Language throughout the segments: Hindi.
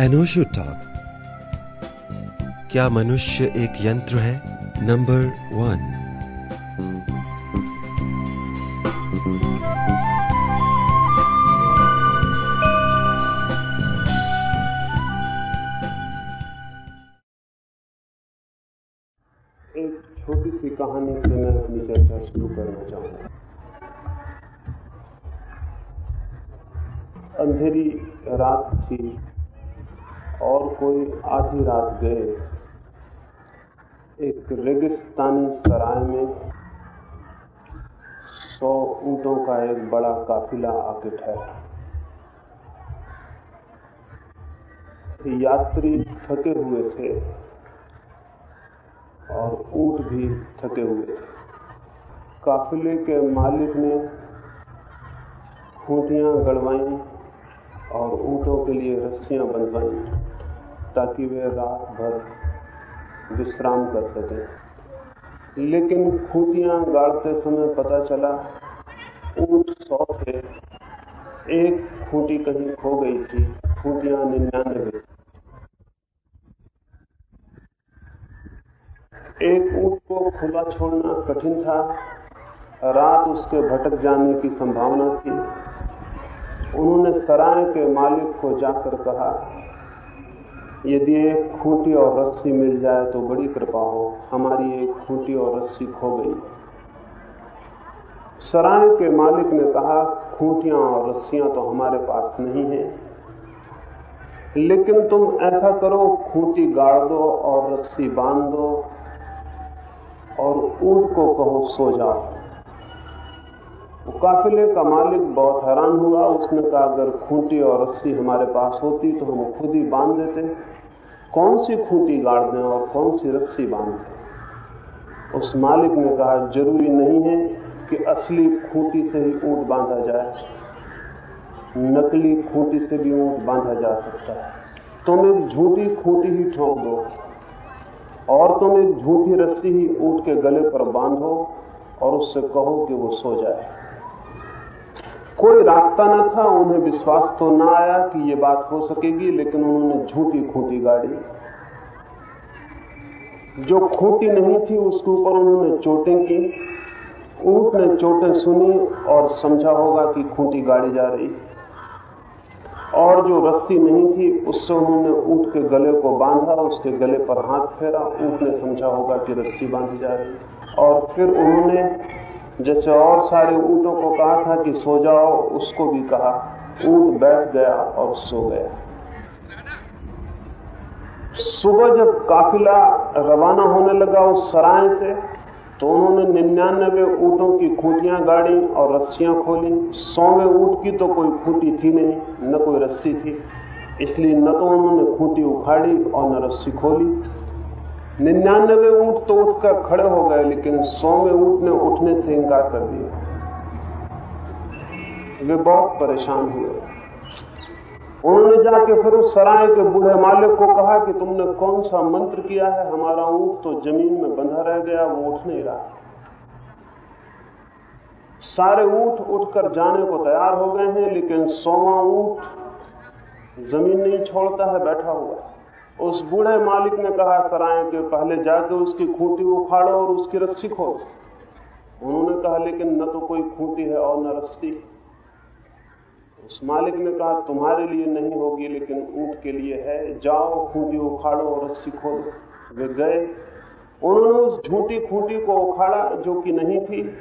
एनोशो टॉक क्या मनुष्य एक यंत्र है? नंबर वन कोई आधी रात गए, एक रेगिस्तानी सराय में सौ ऊंटों का एक बड़ा काफिला आके ठहरा यात्री थके हुए थे और ऊँट भी थके हुए थे। काफिले के मालिक ने खूंटियाँ गड़वाई और ऊंटों के लिए रस्सियाँ बंधवाई। ताकि वे रात भर विश्राम कर सकें। लेकिन खूंटियाँ गाड़ते समय पता चला, ऊँट सौ थे। एक खूंटी कहीं खो गई थी। खूंटियाँ निन्यानवे। एक ऊँट को खुला छोड़ना कठिन था। रात उसके भटक जाने की संभावना थी। उन्होंने सराय के मालिक को जाकर कहा यदि एक खूंटी और रस्सी मिल जाए तो बड़ी कृपा हो। हमारी एक खूंटी और रस्सी खो गई। सराय के मालिक ने कहा, खूंटियाँ और रस्सियाँ तो हमारे पास नहीं है। लेकिन तुम ऐसा करो, खूंटी गाड़ दो और रस्सी बाँध दो और ऊँट को कहो, सो जाओ। काफिले का मालिक बहुत हैरान हुआ। उसने कहा, अगर खूंटी और रस्सी हमारे पास होती तो हम खुद ही बाँध देते। कौन सी खूंटी गाड़ दें और कौन सी रस्सी बाँध दें उस मालिक ने कहा, ज़रूरी नहीं है कि असली खूंटी से ही ऊँट बांधा जाए। नकली खूंटी से भी ऊँट बांधा जा सकता है। तुम एक झूठी खूंटी ही ठोक दो और तुम एक झूठी रस्सी ही ऊँट के गले पर बांधो और उससे कहो कि वो सो जाए। कोई रास्ता न था, उन्हें विश्वास तो ना आया कि ये बात हो सकेगी, लेकिन उन्होंने झूठी खूंटी गाड़ी। जो खूंटी नहीं थी, उसके ऊपर उन्होंने चोटें की। ऊँट ने चोटें सुनी और समझा होगा कि खूंटी गाड़ी जा रही। और जो रस्सी नहीं थी, उससे उन्होंने ऊँट के गले को बांधा, उसके गले पर हाथ फेरा। ऊँट ने समझा होगा कि रस्सी बांधी जा रही। और फिर उन्होंने जैसे और सारे ऊंटों को कहा था कि सो जाओ, उसको भी कहा। ऊँट बैठ गया और सो गया। सुबह जब काफिला रवाना होने लगा उस सराय से तो उन्होंने निन्यानबे ऊंटों की खूंटियाँ गाड़ी और रस्सियाँ खोली। सौवे ऊँट की तो कोई खूंटी थी नहीं, न कोई रस्सी थी। इसलिए न तो उन्होंने खूंटी उखाड़ी और न रस्सी खोली। निन्यानबे ऊँट तो उठकर खड़े हो गए, लेकिन सौवें ऊँट ने उठने से इंकार कर दिया। वे बहुत परेशान हुए। उन्होंने जाके फिर उस सराय के बूढ़े मालिक को कहा कि तुमने कौन सा मंत्र किया है? हमारा ऊँट तो ज़मीन में बंधा रह गया, वो उठ नहीं रहा। सारे ऊँट उठकर जाने को तैयार हो गए हैं, लेकिन सोवा ऊँट ज़मीन नहीं छोड़ता है, बैठा हुआ है। उस बूढ़े मालिक ने कहा, सराय के पहले जाके उसकी खूंटी उखाड़ो और उसकी रस्सी खोलो। उन्होंने कहा, लेकिन न तो कोई खूंटी है और न रस्सी। उस मालिक ने कहा, तुम्हारे लिए नहीं होगी, लेकिन ऊँट के लिए है। जाओ, खूंटी उखाड़ो और रस्सी खोलो। वे गए। उन्होंने उस झूठी खूंटी को उखाड़ा, जो कि नहीं थी,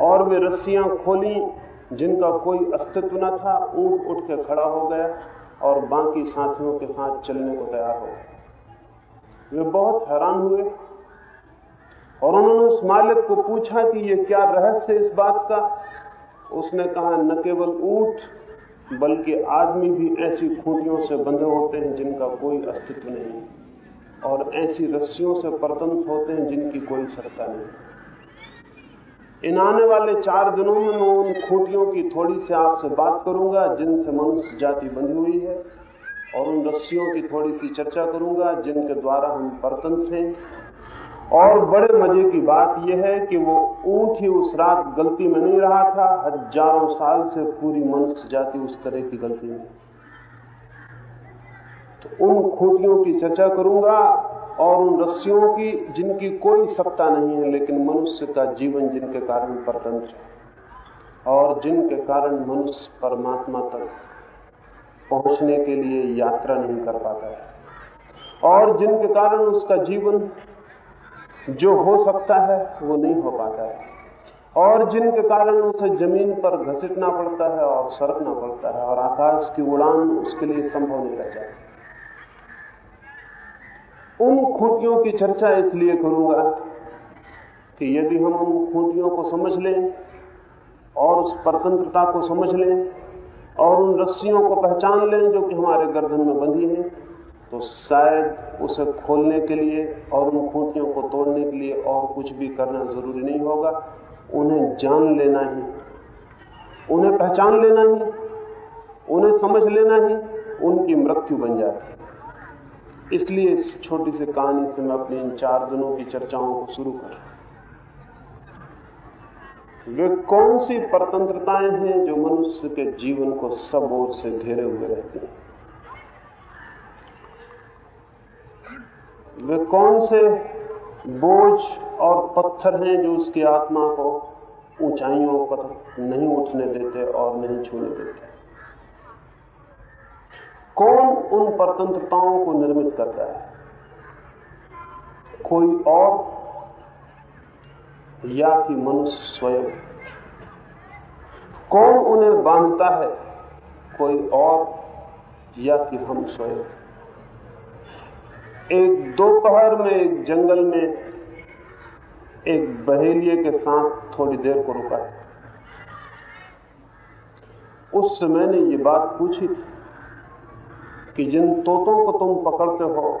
और वे रस्सियाँ खोली, जिनका कोई अस्तित्व न था। ऊँट उठ के खड़ा हो गया। और बाकी साथियों के साथ चलने को तैयार हो। वे बहुत हैरान हुए और उन्होंने उस मालिक को पूछा कि ये क्या रहस्य इस बात का? उसने कहा, न केवल ऊँट, बल्कि आदमी भी ऐसी खूंटियों से बंधे होते हैं जिनका कोई अस्तित्व नहीं और ऐसी रस्सियों से परतंत्र होते हैं जिनकी कोई सरता नहीं। इन आने वाले चार दिनों में मैं उन खूंटियों की थोड़ी सी आपसे बात करूँगा, जिनसे मनुष्य जाति बंधी हुई है, और उन रस्सियों की थोड़ी सी चर्चा करूँगा, जिनके द्वारा हम परतंत्र हैं। और बड़े मज़े की बात यह है कि वो ऊँट ही उस रात गलती में नहीं रहा था, हज़ारों साल से पूरी मनुष्य जाति उस तरह की गलती में। तो उन खूंटियों की चर्चा करूँगा और उन रस्सियों की जिनकी कोई सत्ता नहीं है, लेकिन मनुष्य का जीवन जिनके कारण परतंत्र है और जिनके कारण मनुष्य परमात्मा तक पहुँचने के लिए यात्रा नहीं कर पाता है। और जिनके कारण उसका जीवन जो हो सकता है, वो नहीं हो पाता है। और जिनके कारण उसे ज़मीन पर घसीटना पड़ता है और सरकना पड़ता है और आकाश की उड़ान उसके लिए संभव नहीं रह जाती। उन खूंटियों की चर्चा इसलिए करूँगा कि यदि हम उन खूंटियों को समझ लें और उस परतंत्रता को समझ लें और उन रस्सियों को पहचान लें जो कि हमारे गर्दन में बंधी है तो शायद उसे खोलने के लिए और उन खूंटियों को तोड़ने के लिए और कुछ भी करना ज़रूरी नहीं होगा। उन्हें जान लेना ही, उन्हें पहचान लेना ही, उन्हें समझ लेना ही, उनकी मृत्यु बन जाती इसलिए इस छोटी सी कहानी से मैं अपने इन चार दिनों की चर्चाओं को शुरू कर वे कौन सी परतंत्रताएँ हैं जो मनुष्य के जीवन को सब ओर से घेरे हुए रहती हैं? वे कौन से बोझ और पत्थर हैं जो उसकी आत्मा को ऊंचाइयों पर नहीं उठने देते और नहीं छूने देते? कौन उन परतंत्रताओं को निर्मित करता है? कोई और? या कि मनुष्य स्वयं? कौन उन्हें बांधता है? कोई और? या कि हम स्वयं? एक दोपहर में, एक जंगल में, एक बहेलिए के साथ थोड़ी देर को रुका उस मैंने ये बात पूछी कि जिन तोतों को तुम पकड़ते हो,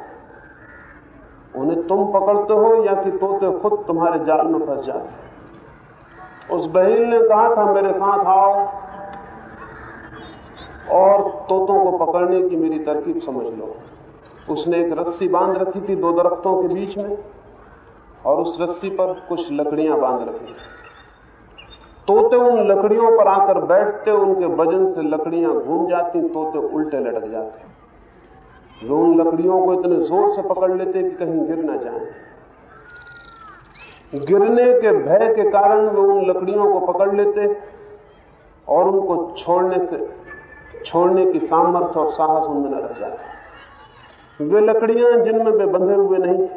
उन्हें तुम पकड़ते हो या कि तोते खुद तुम्हारे जाल में फंस जाते उस बहन ने कहा था, मेरे साथ आओ और तोतों को पकड़ने की मेरी तरकीब समझ लो। उसने एक रस्सी बाँध रखी थी दो दरख्तों के बीच में और उस रस्सी पर कुछ लकड़ियाँ बाँध रखी तोते उन लकड़ियों पर आकर बैठते, उनके वज़न से लकड़ियाँ घूम जाती, तोते उल्टे लटक जाते। वे उन लकड़ियों को इतने ज़ोर से पकड़ लेते कि कहीं गिर ना जाए। गिरने के भय के कारण वे उन लकड़ियों को पकड़ लेते और उनको छोड़ने से, छोड़ने की सामर्थ्य और साहस उनमें न रह जाते वे लकड़ियाँ जिनमें वे बंधे हुए नहीं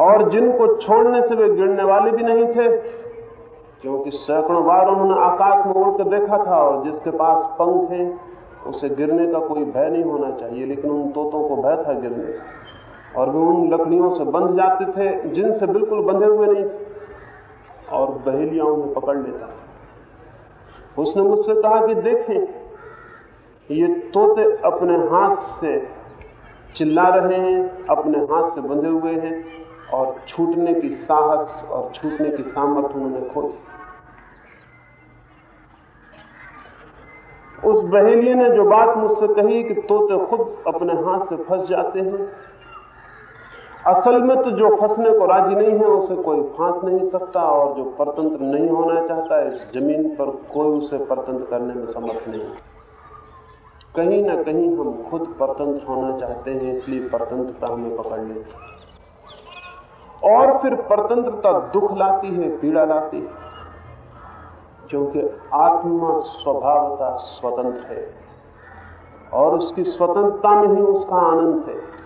और जिनको छोड़ने से वे गिरने वाले भी नहीं थे, क्योंकि सैकड़ों बार उन्होंने आकाश में उड़कर देखा था और जिसके पास पंख हैं उसे गिरने का कोई भय नहीं होना चाहिए, लेकिन उन तोतों को भय था गिरने और वे उन लकड़ियों से बंध जाते थे, जिनसे बिल्कुल बंधे हुए नहीं थे, और बहेलियाँ उन्हें पकड़ लेता उसने मुझसे कहा कि देखें, ये तोते अपने हाथ से चिल्ला रहे हैं, अपने हाथ से बंधे हुए हैं, और छूटने की साहस और छूटने की सामर्थ्य उन्होंने खोई उस बहेलिए ने जो बात मुझसे कही कि तोते खुद अपने हाथ से फंस जाते हैं। असल में तो जो फंसने को राज़ी नहीं है, उसे कोई फांस नहीं सकता और जो परतंत्र नहीं होना चाहता, इस ज़मीन पर कोई उसे परतंत्र करने में समर्थ नहीं। कहीं ना कहीं हम खुद परतंत्र होना चाहते हैं, इसलिए परतंत्रता हमें पकड़ लेती और फिर परतंत्रता दुख लाती है, पीड़ा लाती है। क्योंकि आत्मा स्वभावता स्वतंत्र है। और उसकी स्वतंत्रता में ही उसका आनंद है।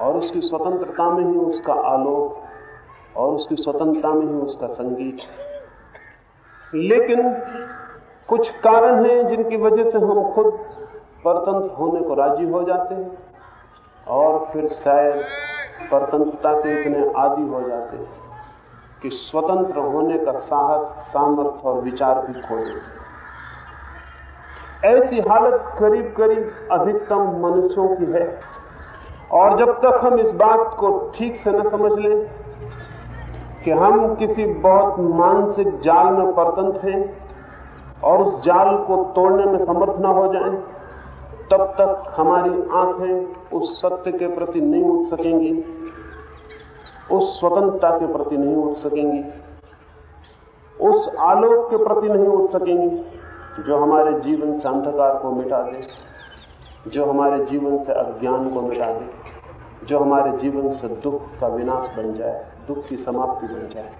और उसकी स्वतंत्रता में ही उसका आलोक और उसकी स्वतंत्रता में ही उसका संगीत लेकिन कुछ कारण हैं जिनकी वजह से हम खुद परतंत्र होने को राज़ी हो जाते हैं और फिर शायद परतंत्रता के इतने आदि हो जाते हैं। कि स्वतंत्र होने का साहस सामर्थ्य और विचार भी खो ऐसी हालत करीब करीब अधिकतम मनुष्यों की है। और जब तक हम इस बात को ठीक से न समझ लें कि हम किसी बहुत मानसिक जाल में परतंत्र हैं और उस जाल को तोड़ने में समर्थ न हो जाएँ, तब तक हमारी आँखें उस सत्य के प्रति नहीं उठ सकेंगी। उस स्वतंत्रता के प्रति नहीं उठ सकेंगी। उस आलोक के प्रति नहीं उठ सकेंगी, जो हमारे जीवन से अंधकार को मिटा दे, जो हमारे जीवन से अज्ञान को मिटा दे, जो हमारे जीवन से दुख का विनाश बन जाए, दुख की समाप्ति बन जाए।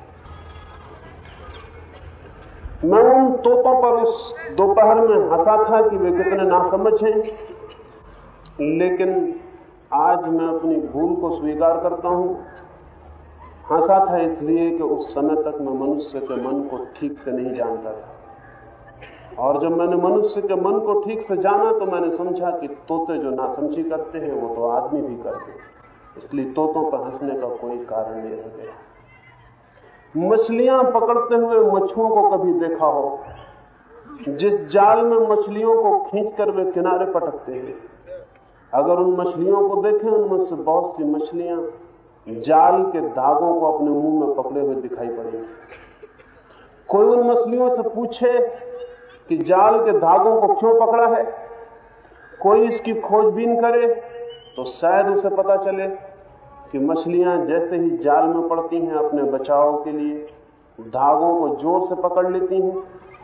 मैं उन तोतों पर उस दोपहर में हंसा था कि वे कितने नासमझ हैं, लेकिन आज मैं अपनी भूल को स्वीकार करता हूँ। हंसा था इसलिए कि उस समय तक मैं मनुष्य के मन को ठीक से नहीं जानता था। और जब मैंने मनुष्य के मन को ठीक से जाना तो मैंने समझा कि तोते जो नासमझी करते हैं, वो तो आदमी भी करते हैं। इसलिए तोतों पर हंसने का कोई कारण नहीं रह गया। मछलियाँ पकड़ते हुए मछुओं को कभी देखा हो? जिस जाल में मछलियों को खींचकर वे किनारे पटकते हैं। अगर उन मछलियों को देखें, उनमें से बहुत सी मछलियाँ जाल के धागों को अपने मुँह में पकड़े हुए दिखाई पड़ेंगी कोई उन मछलियों से पूछे कि जाल के धागों को क्यों पकड़ा है? कोई इसकी खोजबीन करे तो शायद उसे पता चले कि मछलियाँ जैसे ही जाल में पड़ती हैं अपने बचाव के लिए धागों को ज़ोर से पकड़ लेती हैं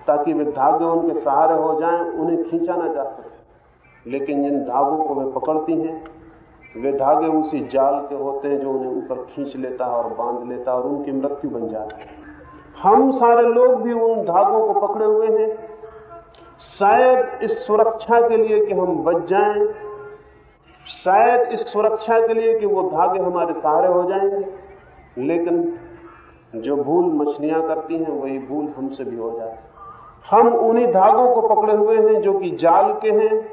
ताकि वे धागे उनके सहारे हो जाएँ, उन्हें खींचा ना जा सके। लेकिन जिन धागों को वे पकड़ती हैं वे धागे उसी जाल के होते हैं जो उन्हें ऊपर खींच लेता है और बाँध लेता है और उनकी मृत्यु बन जाती है। हम सारे लोग भी उन धागों को पकड़े हुए हैं। शायद इस सुरक्षा के लिए कि हम बच जाएँ, शायद इस सुरक्षा के लिए कि वो धागे हमारे सहारे हो जाएँगे। लेकिन जो भूल मछलियाँ करती हैं, वही भूल हमसे भी हो जाए हम उन्हीं धागों को पकड़े हुए हैं जो कि जाल के हैं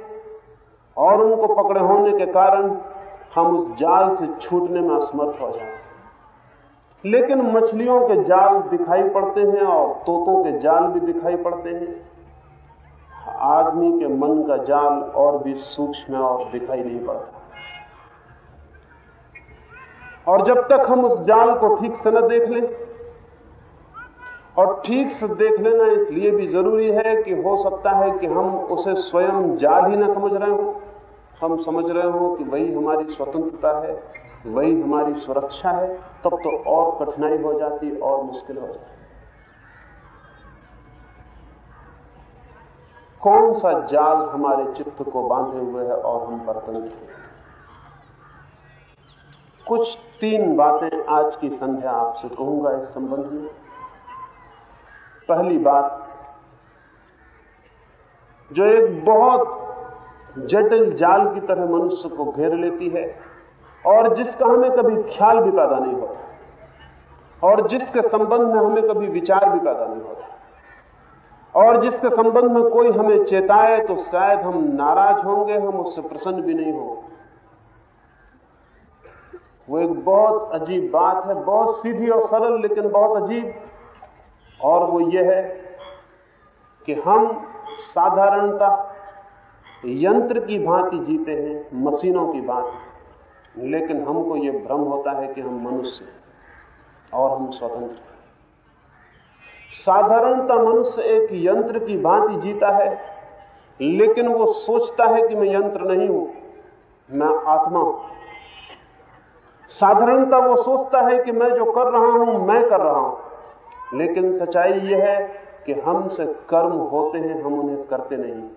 और उनको पकड़े होने के कारण हम उस जाल से छूटने में असमर्थ हो जाए लेकिन मछलियों के जाल दिखाई पड़ते हैं और तोतों के जाल भी दिखाई पड़ते हैं। आदमी के मन का जाल और भी सूक्ष्म और दिखाई नहीं पड़ता। और जब तक हम उस जाल को ठीक से न देख लें, और ठीक से देख लेना इसलिए भी ज़रूरी है कि हो सकता है कि हम उसे स्वयं जाल ही न समझ रहे हो। हम समझ रहे हो कि वही हमारी स्वतंत्रता है, वही हमारी सुरक्षा है, तब तो और कठिनाई हो जाती और मुश्किल हो जाती। कौन सा जाल हमारे चित्त को बांधे हुए है और हम बर्तन हैं? कुछ तीन बातें आज की संध्या आपसे कहूँगा इस संबंध में। पहली बात, जो एक बहुत जटिल जाल की तरह मनुष्य को घेर लेती है और जिसका हमें कभी ख्याल भी पैदा नहीं होता, और जिसके संबंध में हमें कभी विचार भी पैदा नहीं होता, और जिसके संबंध में कोई हमें चेताए तो शायद हम नाराज़ होंगे, हम उससे प्रसन्न भी नहीं होंगे। वो एक बहुत अजीब बात है, बहुत सीधी और सरल, लेकिन बहुत अजीब। और वो ये है कि हम साधारणता यंत्र की भांति जीते हैं, मशीनों की भांति। लेकिन हमको ये भ्रम होता है कि हम मनुष्य और हम स्वतंत्र साधारणता मनुष्य एक यंत्र की भांति जीता है, लेकिन वो सोचता है कि मैं यंत्र नहीं हूँ, मैं आत्मा हूँ। साधारणता वो सोचता है कि मैं जो कर रहा हूँ, मैं कर रहा हूँ। लेकिन सच्चाई यह है कि हमसे कर्म होते हैं, हम उन्हें करते नहीं।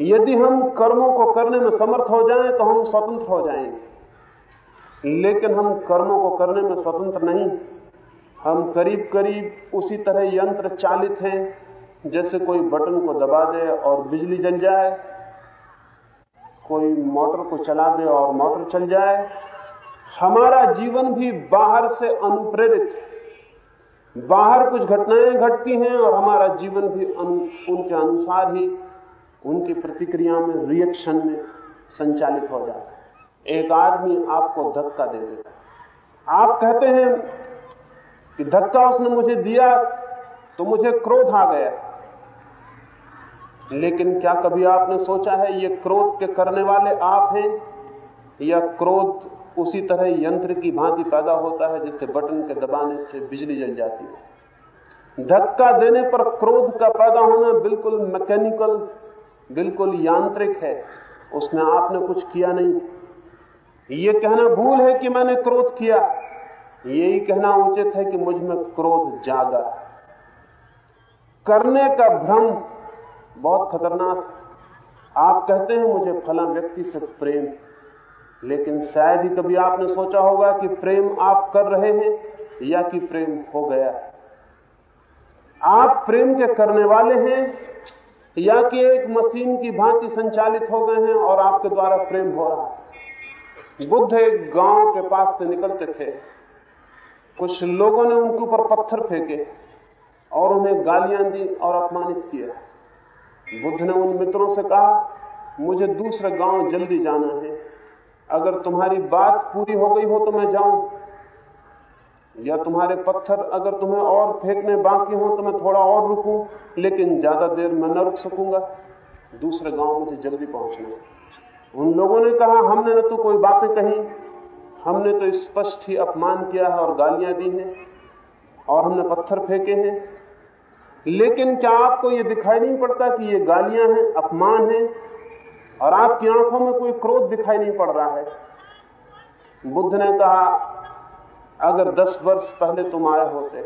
यदि हम कर्मों को करने में समर्थ हो जाएँ तो हम स्वतंत्र हो जाएँगे। लेकिन हम कर्मों को करने में स्वतंत्र नहीं। हम करीब करीब उसी तरह यंत्र चालित हैं जैसे कोई बटन को दबा दे और बिजली जल जाए कोई मोटर को चला दे और मोटर चल जाए। हमारा जीवन भी बाहर से अनुप्रेरित बाहर कुछ घटनाएँ घटती हैं और हमारा जीवन भी अनु, उनके अनुसार ही उनकी प्रतिक्रिया में रिएक्शन में संचालित हो जाता है। एक आदमी आपको धक्का दे देता आप कहते हैं कि धक्का उसने मुझे दिया तो मुझे क्रोध आ गया। लेकिन क्या कभी आपने सोचा है ये क्रोध के करने वाले आप हैं? या क्रोध उसी तरह यंत्र की भांति पैदा होता है जिससे बटन के दबाने से बिजली जल जाती है? धक्का देने पर क्रोध का पैदा होना बिल्कुल मैकेनिकल बिल्कुल यांत्रिक है, उसमें आपने कुछ किया नहीं। ये कहना भूल है कि मैंने क्रोध किया। यही कहना उचित है कि मुझमें क्रोध जागा। करने का भ्रम बहुत खतरनाक आप कहते हैं मुझे फला व्यक्ति से प्रेम, लेकिन शायद ही कभी आपने सोचा होगा कि प्रेम आप कर रहे हैं या कि प्रेम हो गया। आप प्रेम के करने वाले हैं या कि एक मशीन की भांति संचालित हो गए हैं और आपके द्वारा प्रेम हो रहा है। बुद्ध एक गाँव के पास से निकलते थे। कुछ लोगों ने उनके ऊपर पत्थर फेंके और उन्हें गालियाँ दी और अपमानित किया। बुद्ध ने उन मित्रों से कहा, मुझे दूसरे गाँव जल्दी जाना है। अगर तुम्हारी बात पूरी हो गई हो तो मैं जाऊँ। या तुम्हारे पत्थर अगर तुम्हें और फेंकने बाकी हो तो मैं थोड़ा और रुकूं, लेकिन ज़्यादा देर मैं न रुक सकूँगा। दूसरे गाँव मुझे जल्दी पहुँचना उन लोगों ने कहा, हमने न तो कोई बातें कही, हमने तो स्पष्ट ही अपमान किया है और गालियाँ दी हैं, और हमने पत्थर फेंके हैं। लेकिन क्या आपको यह दिखाई नहीं पड़ता कि ये गालियाँ हैं, अपमान है, और आपकी आँखों में कोई क्रोध दिखाई नहीं पड़ रहा है? बुद्ध ने कहा अगर दस वर्ष पहले तुम आए होते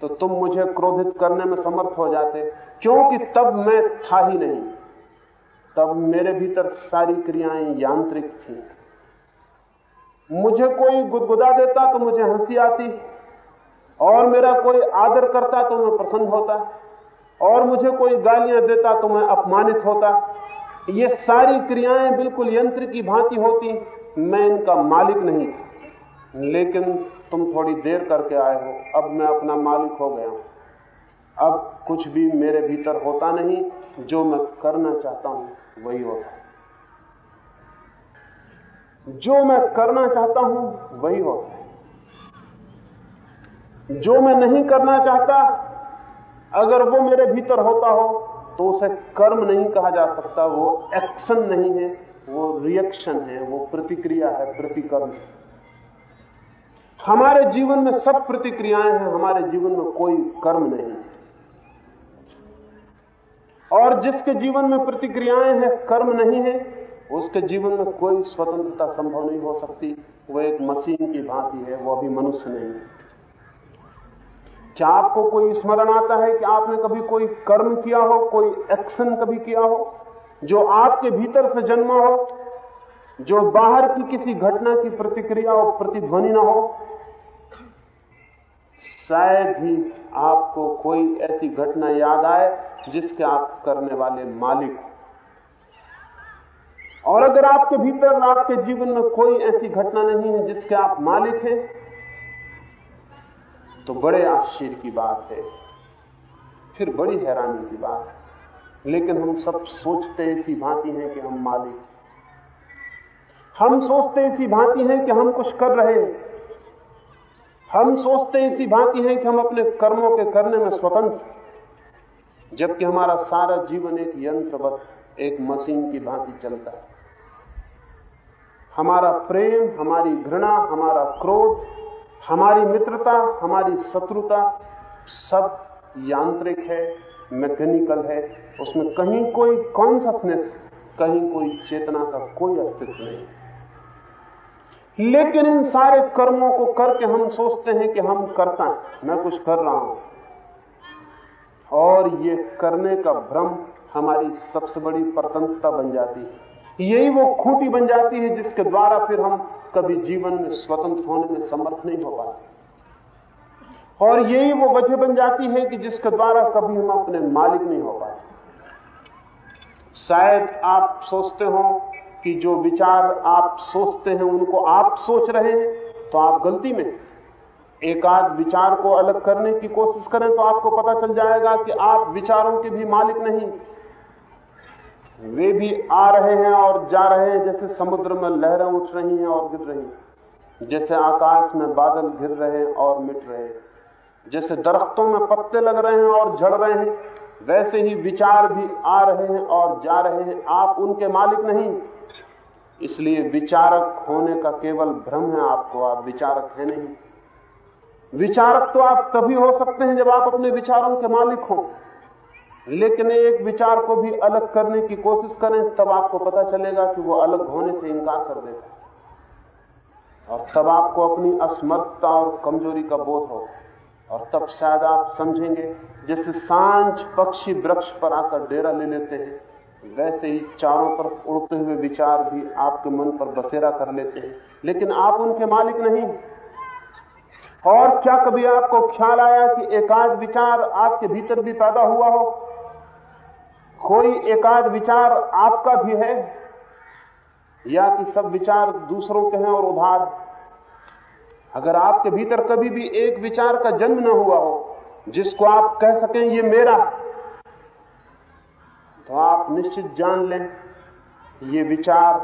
तो तुम मुझे क्रोधित करने में समर्थ हो जाते, क्योंकि तब मैं था ही नहीं। तब मेरे भीतर सारी क्रियाएँ यांत्रिक थी। मुझे कोई गुदगुदा देता तो मुझे हँसी आती, और मेरा कोई आदर करता तो मैं प्रसन्न होता, और मुझे कोई गालियाँ देता तो मैं अपमानित होता। ये सारी क्रियाएँ बिल्कुल यंत्र की भांति होती, मैं इनका मालिक नहीं था। लेकिन तुम थोड़ी देर करके आए हो। अब मैं अपना मालिक हो गया हूँ। अब कुछ भी मेरे भीतर होता नहीं, जो मैं करना चाहता हूँ, वही होता है। जो मैं करना चाहता हूँ, वही होता है। जो मैं नहीं करना चाहता, अगर वो मेरे भीतर होता हो तो उसे कर्म नहीं कहा जा सकता। वो एक्शन नहीं है, वो रिएक्शन है, वो प्रतिक्रिया है, प्रतिकर्म हमारे जीवन में सब प्रतिक्रियाएँ हैं, हमारे जीवन में कोई कर्म नहीं। और जिसके जीवन में प्रतिक्रियाएँ हैं, कर्म नहीं है, उसके जीवन में कोई स्वतंत्रता संभव नहीं हो सकती। वो एक मशीन की भांति है, वो अभी मनुष्य नहीं है। क्या आपको कोई स्मरण आता है कि आपने कभी कोई कर्म किया हो, कोई एक्शन कभी किया हो, जो आपके भीतर से जन्मा हो? जो बाहर की किसी घटना की प्रतिक्रिया और प्रतिध्वनि ना हो, शायद ही आपको कोई ऐसी घटना याद आए जिसके आप करने वाले मालिक और अगर आपके भीतर आपके जीवन में कोई ऐसी घटना नहीं है जिसके आप मालिक हैं तो बड़े आश्चर्य की बात है। फिर बड़ी हैरानी की बात है। लेकिन हम सब सोचते इसी भांति हैं कि हम मालिक हम सोचते इसी भांति हैं कि हम कुछ कर रहे हैं। हम सोचते इसी भांति हैं कि हम अपने कर्मों के करने में स्वतंत्र जबकि हमारा सारा जीवन एक यंत्रवत, एक मशीन की भांति चलता है। हमारा प्रेम, हमारी घृणा, हमारा क्रोध, हमारी मित्रता, हमारी शत्रुता सब यांत्रिक है, मैकेनिकल है। उसमें कहीं कोई कॉन्सियसनेस कहीं कोई चेतना का कोई अस्तित्व नहीं लेकिन इन सारे कर्मों को करके हम सोचते हैं कि हम करता है। मैं कुछ कर रहा हूँ। और ये करने का भ्रम हमारी सबसे बड़ी प्रतंत्रता बन जाती है। यही वो खूंटी बन जाती है जिसके द्वारा फिर हम कभी जीवन में स्वतंत्र होने में समर्थ नहीं हो पाते। और यही वो वजह बन जाती है कि जिसके द्वारा कभी हम अपने मालिक नहीं हो पाते। शायद आप सोचते हो कि जो विचार आप सोचते हैं, उनको आप सोच रहे हैं तो आप गलती में एक आध विचार को अलग करने की कोशिश करें तो आपको पता चल जाएगा कि आप विचारों के भी मालिक नहीं। वे भी आ रहे हैं और जा रहे हैं, जैसे समुद्र में लहरें उठ रही हैं और गिर रही हैं, जैसे आकाश में बादल गिर रहे हैं और मिट रहे हैं, जैसे दरख्तों में पत्ते लग रहे हैं और झड़ रहे हैं, वैसे ही विचार भी आ रहे हैं और जा रहे हैं। आप उनके मालिक नहीं। इसलिए विचारक होने का केवल भ्रम है आपको, आप विचारक है नहीं। विचारक तो आप तभी हो सकते हैं जब आप अपने विचारों के मालिक हों। लेकिन एक विचार को भी अलग करने की कोशिश करें, तब आपको पता चलेगा कि वो अलग होने से इंकार कर देता और तब आपको अपनी असमर्थता और कमज़ोरी का बोध हो। और तब शायद आप समझेंगे, जैसे साँझ पक्षी वृक्ष पर आकर डेरा ले लेते हैं वैसे ही चारों तरफ़ उड़ते हुए विचार भी आपके मन पर बसेरा कर लेते हैं। लेकिन आप उनके मालिक नहीं। और क्या कभी आपको ख्याल आया कि एकाध विचार आपके भीतर भी पैदा हुआ हो? कोई एकाध विचार आपका भी है? या कि सब विचार दूसरों के हैं और उधार? अगर आपके भीतर कभी भी एक विचार का जन्म न हुआ हो, जिसको आप कह सकें, ये मेरा तो आप निश्चित जान लें, ये विचार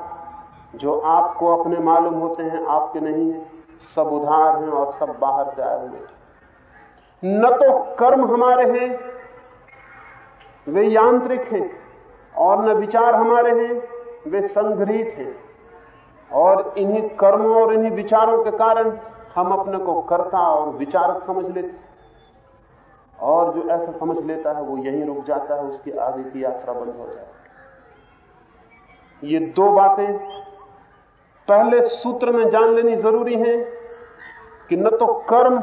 जो आपको अपने मालूम होते हैं, आपके नहीं है, सब उधार हैं और सब बाहर से आए हुए न तो कर्म हमारे हैं, वे यांत्रिक हैं, और न विचार हमारे हैं, वे संग्रहित हैं। और इन्हीं कर्मों और इन्हीं विचारों के कारण हम अपने को कर्ता और विचारक समझ लेते और जो ऐसा समझ लेता है, वो यहीं रुक जाता है, उसकी आगे की यात्रा बंद हो जाती ये दो बातें पहले सूत्र में जान लेनी ज़रूरी है कि न तो कर्म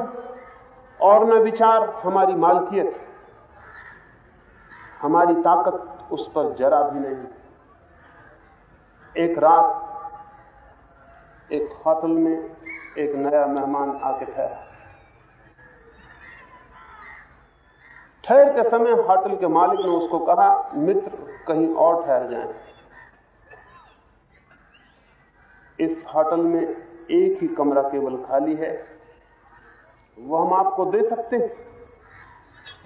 और न विचार हमारी मालकियत, हमारी ताकत उस पर जरा भी नहीं। एक रात, एक होटल में एक नया मेहमान आके ठहरा। ठहर के समय होटल के मालिक ने उसको कहा, मित्र, कहीं और ठहर जाएँ। इस होटल में एक ही कमरा केवल खाली है। वो हम आपको दे सकते हैं,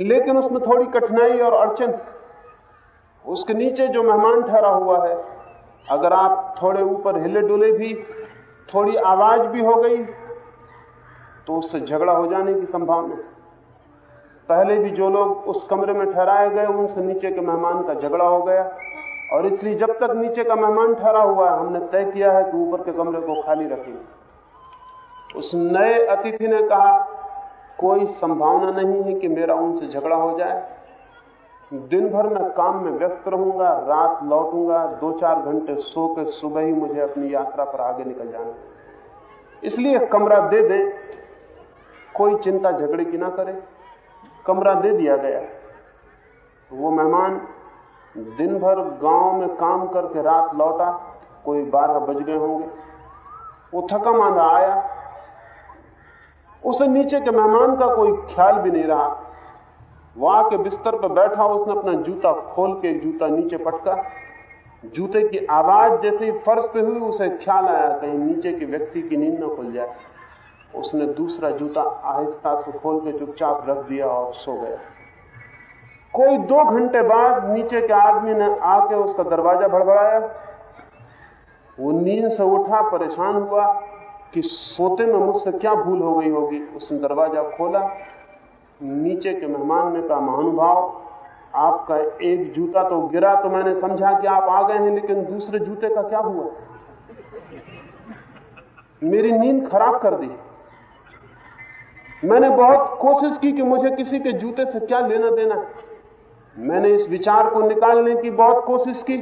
लेकिन उसमें थोड़ी कठिनाई और अड़चन। उसके नीचे जो मेहमान ठहरा हुआ है, अगर आप थोड़े ऊपर हिले डुले भी, थोड़ी आवाज़ भी हो गई तो उससे झगड़ा हो जाने की संभावना पहले भी जो लोग उस कमरे में ठहराए गए, उनसे नीचे के मेहमान का झगड़ा हो गया। और इसलिए जब तक नीचे का मेहमान ठहरा हुआ है, हमने तय किया है कि ऊपर के कमरे को खाली रखेंगे। उस नए अतिथि ने कहा, कोई संभावना नहीं है कि मेरा उनसे झगड़ा हो जाए। दिन भर मैं काम में व्यस्त रहूँगा, रात लौटूँगा, दो चार घंटे सो के सुबह ही मुझे अपनी यात्रा पर आगे निकल जाना इसलिए कमरा दे दे, कोई चिंता झगड़े की ना करे। कमरा दे दिया गया वो मेहमान दिन भर गाँव में काम करके रात लौटा, कोई बारह बज गए होंगे। वो थका मांदा आया। उसे नीचे के मेहमान का कोई ख्याल भी नहीं रहा। वो आके बिस्तर पर बैठा उसने अपना जूता खोल के जूता नीचे पटका। जूते की आवाज़ जैसे ही फर्श पे हुई, उसे ख्याल आया कहीं नीचे के व्यक्ति की नींद न खुल जाए। उसने दूसरा जूता आहिस्ता से खोल के चुपचाप रख दिया और सो गया। कोई दो घंटे बाद नीचे के आदमी ने आके उसका दरवाज़ा भड़बड़ाया वो नींद से उठा, परेशान हुआ कि सोते में मुझसे क्या भूल हो गई होगी। उसने दरवाज़ा खोला। नीचे के मेहमान ने कहा, महानुभाव, आपका एक जूता तो गिरा तो मैंने समझा कि आप आ गए हैं, लेकिन दूसरे जूते का क्या हुआ? मेरी नींद खराब कर दी। मैंने बहुत कोशिश की कि मुझे किसी के जूते से क्या लेना देना। मैंने इस विचार को निकालने की बहुत कोशिश की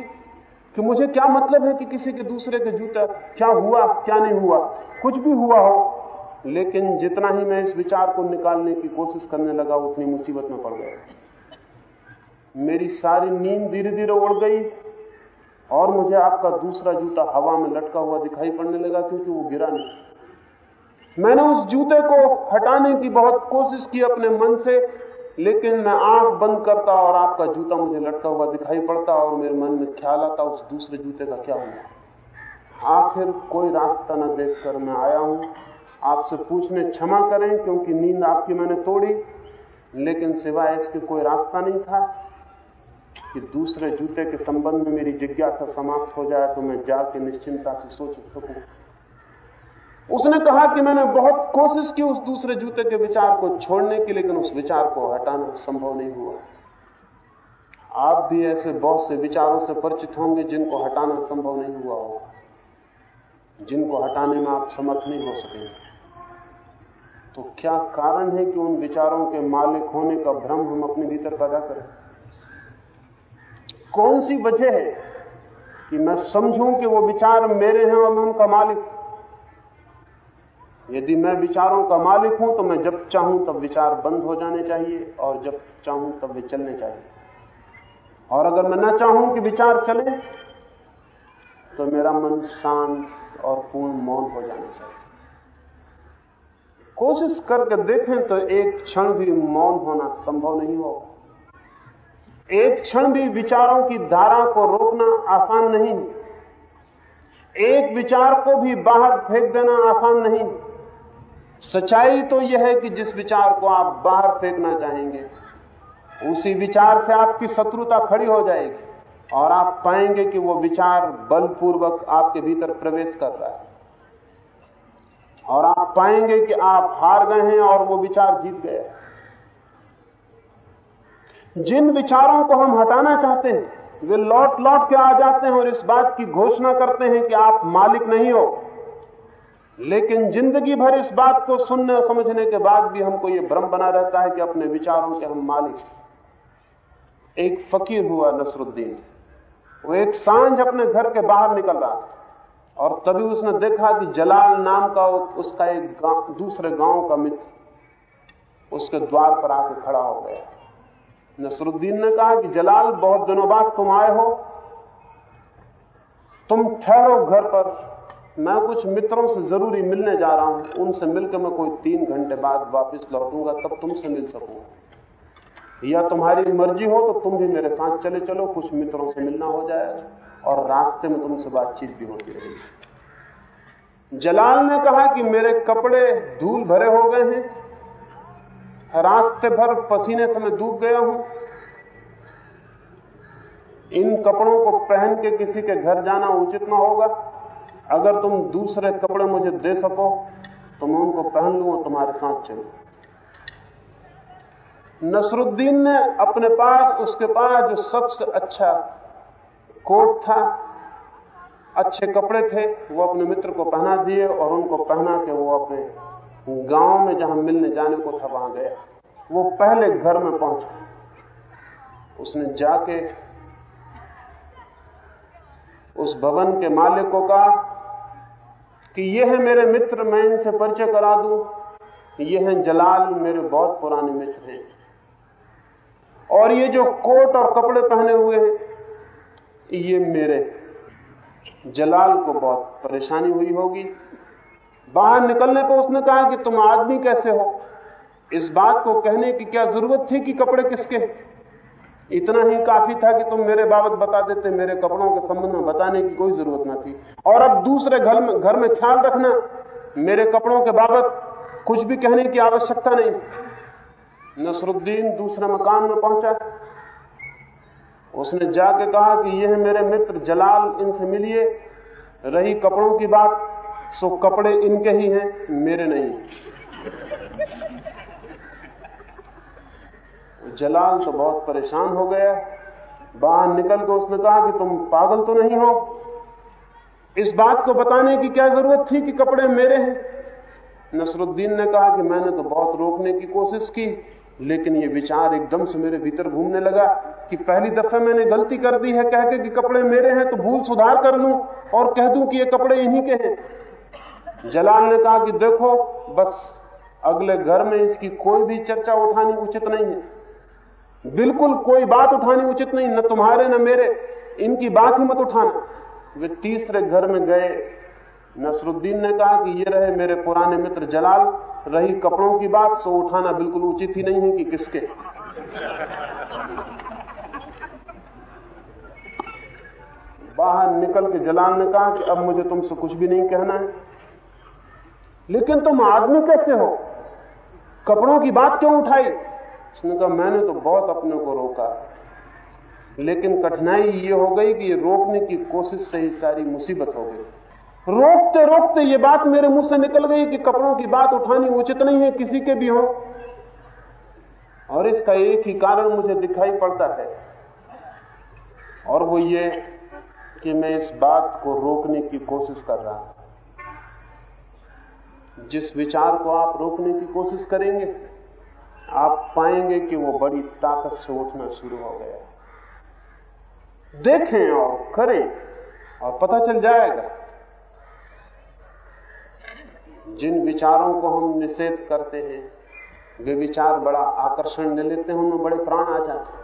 कि मुझे क्या मतलब है कि किसी के दूसरे के जूता क्या हुआ, क्या नहीं हुआ। कुछ भी हुआ हो, लेकिन जितना ही मैं इस विचार को निकालने की कोशिश करने लगा, उतनी मुसीबत में पड़ गया। मेरी सारी नींद धीरे धीरे उड़ गई और मुझे आपका दूसरा जूता हवा में लटका हुआ दिखाई पड़ने लगा क्योंकि वो गिरा नहीं। मैंने उस जूते को हटाने की बहुत कोशिश की अपने मन से, लेकिन मैं आँख बंद करता और आपका जूता मुझे लटका हुआ दिखाई पड़ता और मेरे मन में ख्याल आता उस दूसरे जूते का क्या हुआ आखिर कोई रास्ता न देखकर मैं आया हूँ। आपसे पूछने क्षमा करें, क्योंकि नींद आपकी मैंने तोड़ी, लेकिन सिवाय इसके कोई रास्ता नहीं था कि दूसरे जूते के संबंध में मेरी जिज्ञासा समाप्त हो जाए तो मैं जाके निश्चिंता से सोच सकूँ। उसने कहा कि मैंने बहुत कोशिश की उस दूसरे जूते के विचार को छोड़ने की, लेकिन उस विचार को हटाना संभव नहीं हुआ। आप भी ऐसे बहुत से विचारों से परिचित होंगे जिनको हटाना संभव नहीं हुआ होगा। जिनको हटाने में आप समर्थ नहीं हो सकेंगे। तो क्या कारण है कि उन विचारों के मालिक होने का भ्रम हम अपने भीतर पैदा करें? कौन सी वजह है कि मैं समझूं कि वो विचार मेरे हैं और मैं उनका मालिक यदि मैं विचारों का मालिक हूँ तो मैं जब चाहूँ तब विचार बंद हो जाने चाहिए, और जब चाहूँ तब वे चलने चाहिए। और अगर मैं न चाहूँ कि विचार चले तो मेरा मन शांत और पूर्ण मौन हो जाना चाहिए। कोशिश करके देखें तो एक क्षण भी मौन होना संभव नहीं होगा एक क्षण भी विचारों की धारा को रोकना आसान नहीं। एक विचार को भी बाहर फेंक देना आसान नहीं। सच्चाई तो यह है कि जिस विचार को आप बाहर फेंकना चाहेंगे, उसी विचार से आपकी शत्रुता खड़ी हो जाएगी और आप पाएँगे कि वो विचार बलपूर्वक आपके भीतर प्रवेश कर रहा है। और आप पाएँगे कि आप हार गए हैं और वो विचार जीत गए जिन विचारों को हम हटाना चाहते हैं, वे लौट लौट के आ जाते हैं और इस बात की घोषणा करते हैं कि आप मालिक नहीं हो। लेकिन ज़िंदगी भर इस बात को सुनने और समझने के बाद भी हमको यह भ्रम बना रहता है कि अपने विचारों के हम मालिक एक फकीर हुआ नसरुद्दीन। वो एक साँझ अपने घर के बाहर निकल रहा था। और तभी उसने देखा कि जलाल नाम का उसका एक गाँव, दूसरे गाँव का मित्र उसके द्वार पर आके खड़ा हो गया। नसरुद्दीन ने कहा कि जलाल बहुत दिनों बाद तुम आए हो। तुम ठहरो घर पर। मैं कुछ मित्रों से ज़रूरी मिलने जा रहा हूँ। उनसे मिलकर मैं कोई तीन घंटे बाद वापस लौटूँगा, तब तुमसे मिल सकूँगा। या तुम्हारी मर्ज़ी हो तो तुम भी मेरे साथ चले चलो, कुछ मित्रों से मिलना हो जाएगा और रास्ते में तुमसे बातचीत भी होती रहेगी जलाल ने कहा कि मेरे कपड़े धूल भरे हो गए हैं, रास्ते भर पसीने से मैं डूब गया हूँ। इन कपड़ों को पहन के किसी के घर जाना उचित ना होगा। अगर तुम दूसरे कपड़े मुझे दे सको तो मैं उनको पहन लू तुम्हारे साथ चलू। नसरुद्दीन ने अपने पास उसके पास जो सबसे अच्छा कोट था, अच्छे कपड़े थे, वो अपने मित्र को पहना दिए और उनको पहना के वो अपने गाँव में जहाँ मिलने जाने को था, वहाँ गया। वो पहले घर में पहुँचा। उसने जाके उस भवन के मालिक को कहा कि ये है मेरे मित्र, मैं इनसे परिचय करा दूँ। ये हैं जलाल, मेरे बहुत पुराने मित्र हैं। और ये जो कोट और कपड़े पहने हुए हैं, ये मेरे जलाल को बहुत परेशानी हुई होगी। बाहर निकलने पर उसने कहा कि तुम आदमी कैसे हो? इस बात को कहने की क्या ज़रूरत थी कि कपड़े किसके? इतना ही काफ़ी था कि तुम मेरे बाबत बता देते, मेरे कपड़ों के संबंध में बताने की कोई ज़रूरत ना थी। और अब दूसरे घर में घर में ख्याल रखना, मेरे कपड़ों के बाबत कुछ भी कहने की आवश्यकता नहीं। नसरुद्दीन दूसरे मकान में पहुँचा। उसने जाके कहा कि यह मेरे मित्र जलाल इनसे मिलिए। रही कपड़ों की बात, सो कपड़े इनके ही हैं, मेरे नहीं। जलाल तो बहुत परेशान हो गया। बाहर निकल कर उसने कहा कि तुम पागल तो नहीं हो। इस बात को बताने की क्या ज़रूरत थी कि कपड़े मेरे हैं? नसरुद्दीन ने कहा कि मैंने तो बहुत रोकने की कोशिश की, लेकिन ये विचार एकदम से मेरे भीतर घूमने लगा कि पहली दफे मैंने गलती कर दी है कह के कि कपड़े मेरे हैं तो भूल सुधार कर लूँ और कह दूँ कि ये कपड़े इन्हीं के हैं। जलाल ने कहा कि देखो, बस अगले घर में इसकी कोई भी चर्चा उठानी उचित नहीं है। बिल्कुल कोई बात उठानी उचित नहीं, न तुम्हारे, न मेरे। इनकी बात ही मत उठाना। वे तीसरे घर में गए। नसरुद्दीन ने कहा कि ये रहे मेरे पुराने मित्र जलाल। रही कपड़ों की बात, सो उठाना बिल्कुल उचित ही नहीं है कि किसके। बाहर निकल के जलाल ने कहा कि अब मुझे तुमसे कुछ भी नहीं कहना है। लेकिन तुम आदमी कैसे हो? कपड़ों की बात क्यों उठाई? उसने कहा, मैंने तो बहुत अपने को रोका। लेकिन कठिनाई ये हो गई कि ये रोकने की कोशिश से ही सारी मुसीबत हो गई। रोकते रोकते ये बात मेरे मुँह से निकल गई कि कपड़ों की बात उठानी उचित नहीं है, किसी के भी हो। और इसका एक ही कारण मुझे दिखाई पड़ता है, और वो ये कि मैं इस बात को रोकने की कोशिश कर रहा हूँ। जिस विचार को आप रोकने की कोशिश करेंगे आप पाएँगे कि वो बड़ी ताकत से उठना शुरू हो गया। देखें और करें और पता चल जाएगा। जिन विचारों को हम निषेध करते हैं, वे विचार बड़ा आकर्षण ले लेते हैं, उनमें बड़े प्राण आ जाते हैं।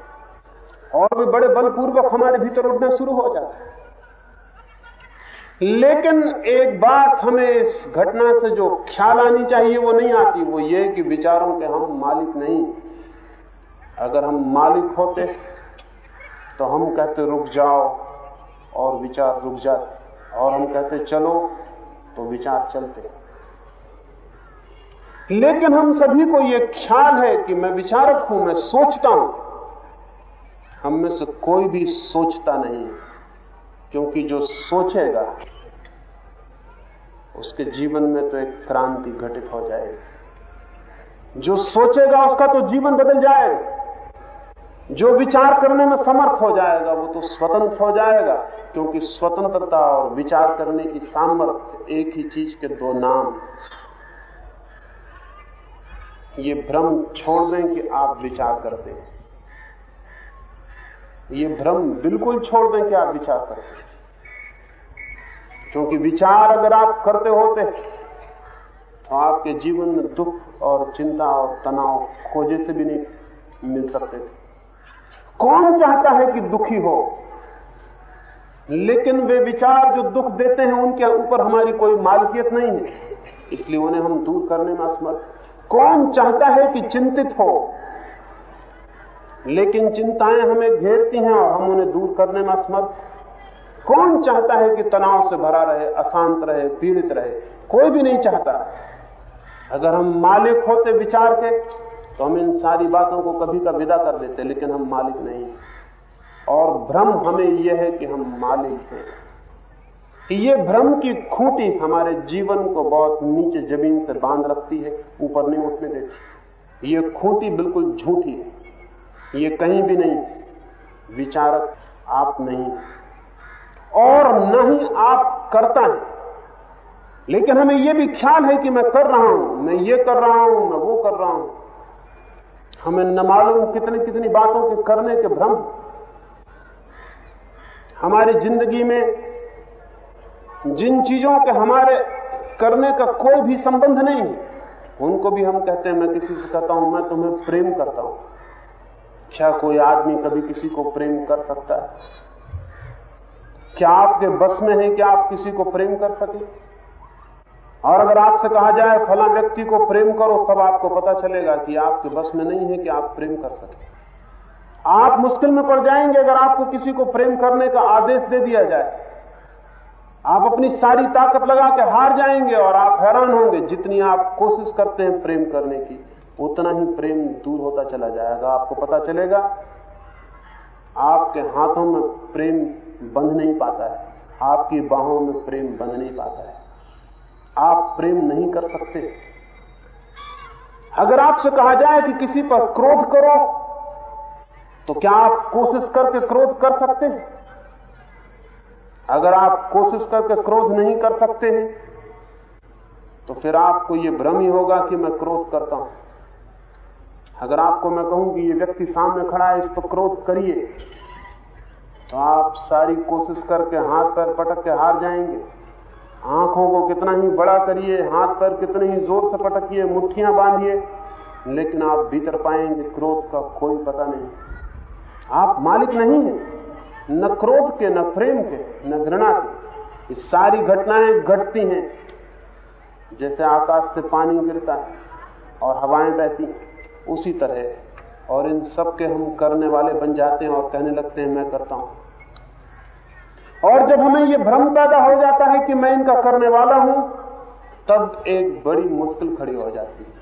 और भी बड़े बलपूर्वक हमारे भीतर उठना शुरू हो जाता है। लेकिन एक बात हमें इस घटना से जो ख्याल आनी चाहिए वो नहीं आती, वो ये कि विचारों के हम मालिक नहीं। अगर हम मालिक होते तो हम कहते, रुक जाओ, और विचार रुक जाते। और हम कहते, चलो तो विचार चलते। लेकिन हम सभी को यह ख्याल है कि मैं विचारक हूँ, मैं सोचता हूँ। हम में से कोई भी सोचता नहीं क्योंकि जो सोचेगा, उसके जीवन में तो एक क्रांति घटित हो जाएगी। जो सोचेगा, उसका तो जीवन बदल जाएगा। जो विचार करने में समर्थ हो जाएगा, वो तो स्वतंत्र हो जाएगा, क्योंकि स्वतंत्रता और विचार करने की सामर्थ्य एक ही चीज़ के दो नाम ये भ्रम छोड़ दें कि आप विचार करते हैं। ये भ्रम बिल्कुल छोड़ दें कि आप विचार करते हैं क्योंकि विचार अगर आप करते होते तो आपके जीवन में दुख और चिंता और तनाव खोजे से भी नहीं मिल सकते। थे कौन चाहता है कि दुखी हो? लेकिन वे विचार जो दुख देते हैं, उनके ऊपर हमारी कोई मालकियत नहीं है। इसलिए उन्हें हम दूर करने में असमर्थ। कौन चाहता है कि चिंतित हो? लेकिन चिंताएँ हमें घेरती हैं और हम उन्हें दूर करने में असमर्थ। कौन चाहता है कि तनाव से भरा रहे, अशांत रहे, पीड़ित रहे? कोई भी नहीं चाहता। अगर हम मालिक होते विचार के तो हम इन सारी बातों को कभी का विदा कर देते, लेकिन हम मालिक नहीं। और भ्रम हमें यह है कि हम मालिक हैं। ये भ्रम की खूंटी हमारे जीवन को बहुत नीचे ज़मीन से बाँध रखती है, ऊपर नहीं उठने देती ये खूंटी बिल्कुल झूठी है। ये कहीं भी नहीं। विचारक आप नहीं। और न ही आप करता है। लेकिन हमें यह भी ख्याल है कि मैं कर रहा हूँ, मैं ये कर रहा हूँ, मैं वो कर रहा हूँ। हमें न मालूम कितनी कितनी बातों के करने के भ्रम। हमारी ज़िंदगी में जिन चीज़ों के हमारे करने का कोई भी संबंध नहीं, उनको भी हम कहते हैं, मैं किसी से कहता हूँ, मैं तुम्हें प्रेम करता हूँ। क्या कोई आदमी कभी किसी को प्रेम कर सकता है? क्या आपके बस में है कि आप किसी को प्रेम कर सके? और अगर आपसे कहा जाए फला व्यक्ति को प्रेम करो, तब आपको पता चलेगा कि आपके बस में नहीं है कि आप प्रेम कर सके। आप मुश्किल में पड़ जाएँगे अगर आपको किसी को प्रेम करने का आदेश दे दिया जाए। आप अपनी सारी ताकत लगा के हार जाएँगे और आप हैरान होंगे जितनी आप कोशिश करते हैं प्रेम करने की। उतना ही प्रेम दूर होता चला जाएगा, आपको पता चलेगा, आपके हाथों में प्रेम बंध नहीं पाता है, आपकी बाहों में प्रेम बंध नहीं पाता है। आप प्रेम नहीं कर सकते। अगर आपसे कहा जाए कि किसी पर क्रोध करो तो क्या आप कोशिश करके क्रोध कर सकते हैं? अगर आप कोशिश करके क्रोध नहीं कर सकते हैं तो फिर आपको यह भ्रम ही होगा कि मैं क्रोध करता हूँ। अगर आपको मैं कहूँ कि ये व्यक्ति सामने खड़ा है इस पर क्रोध करिए। तो आप सारी कोशिश करके हाथ पैर पटक के हार जाएँगे। आँखों को कितना ही बड़ा करिए, हाथ पैर कितने ही ज़ोर से पटकिए, मुट्ठियाँ बांधिए, लेकिन आप भीतर पाएँगे क्रोध का कोई पता नहीं। आप मालिक नहीं है, न क्रोध के, न प्रेम के, न घृणा के। ये सारी घटनाएँ घटती हैं। जैसे आकाश से पानी गिरता है और हवाएँ बहती उसी तरह और इन सब के हम करने वाले बन जाते हैं और कहने लगते हैं, मैं करता हूँ। और जब हमें यह भ्रम पैदा हो जाता है कि मैं इनका करने वाला हूँ, तब एक बड़ी मुश्किल खड़ी हो जाती है।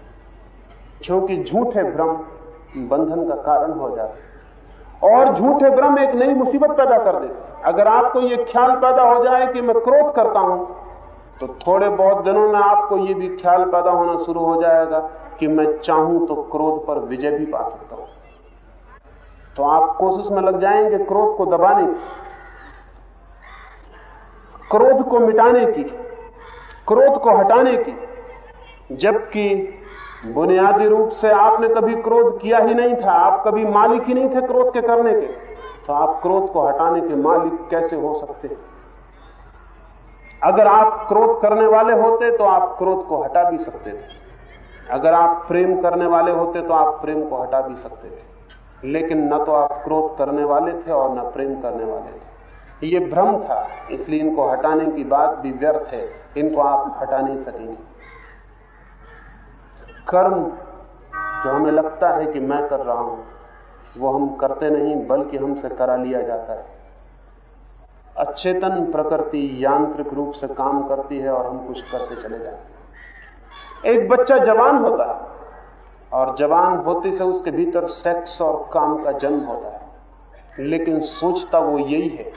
क्योंकि झूठे भ्रम बंधन का कारण हो जाते और झूठे भ्रम एक नई मुसीबत पैदा कर देते अगर आपको यह ख्याल पैदा हो जाए कि मैं क्रोध करता हूँ तो थोड़े बहुत दिनों में आपको यह भी ख्याल पैदा होना शुरू हो जाएगा। कि मैं चाहूँ तो क्रोध पर विजय भी पा सकता हूँ। तो आप कोशिश में लग जाएँगे क्रोध को दबाने की, क्रोध को मिटाने की, क्रोध को हटाने की, जबकि बुनियादी रूप से आपने कभी क्रोध किया ही नहीं था, आप कभी मालिक ही नहीं थे क्रोध के करने के तो आप क्रोध को हटाने के मालिक कैसे हो सकते हैं? अगर आप क्रोध करने वाले होते तो आप क्रोध को हटा भी सकते थे। अगर आप प्रेम करने वाले होते तो आप प्रेम को हटा भी सकते थे। लेकिन न तो आप क्रोध करने वाले थे और न प्रेम करने वाले थे। ये भ्रम था, इसलिए इनको हटाने की बात भी व्यर्थ है, इनको आप हटा नहीं सकेंगे। कर्म जो हमें लगता है कि मैं कर रहा हूँ, वो हम करते नहीं, बल्कि हमसे करा लिया जाता है। अचेतन प्रकृति यांत्रिक रूप से काम करती है और हम कुछ करते चले जाते हैं। एक बच्चा जवान होता है और जवान होते से उसके भीतर सेक्स और काम का जन्म होता है। लेकिन सोचता वो यही है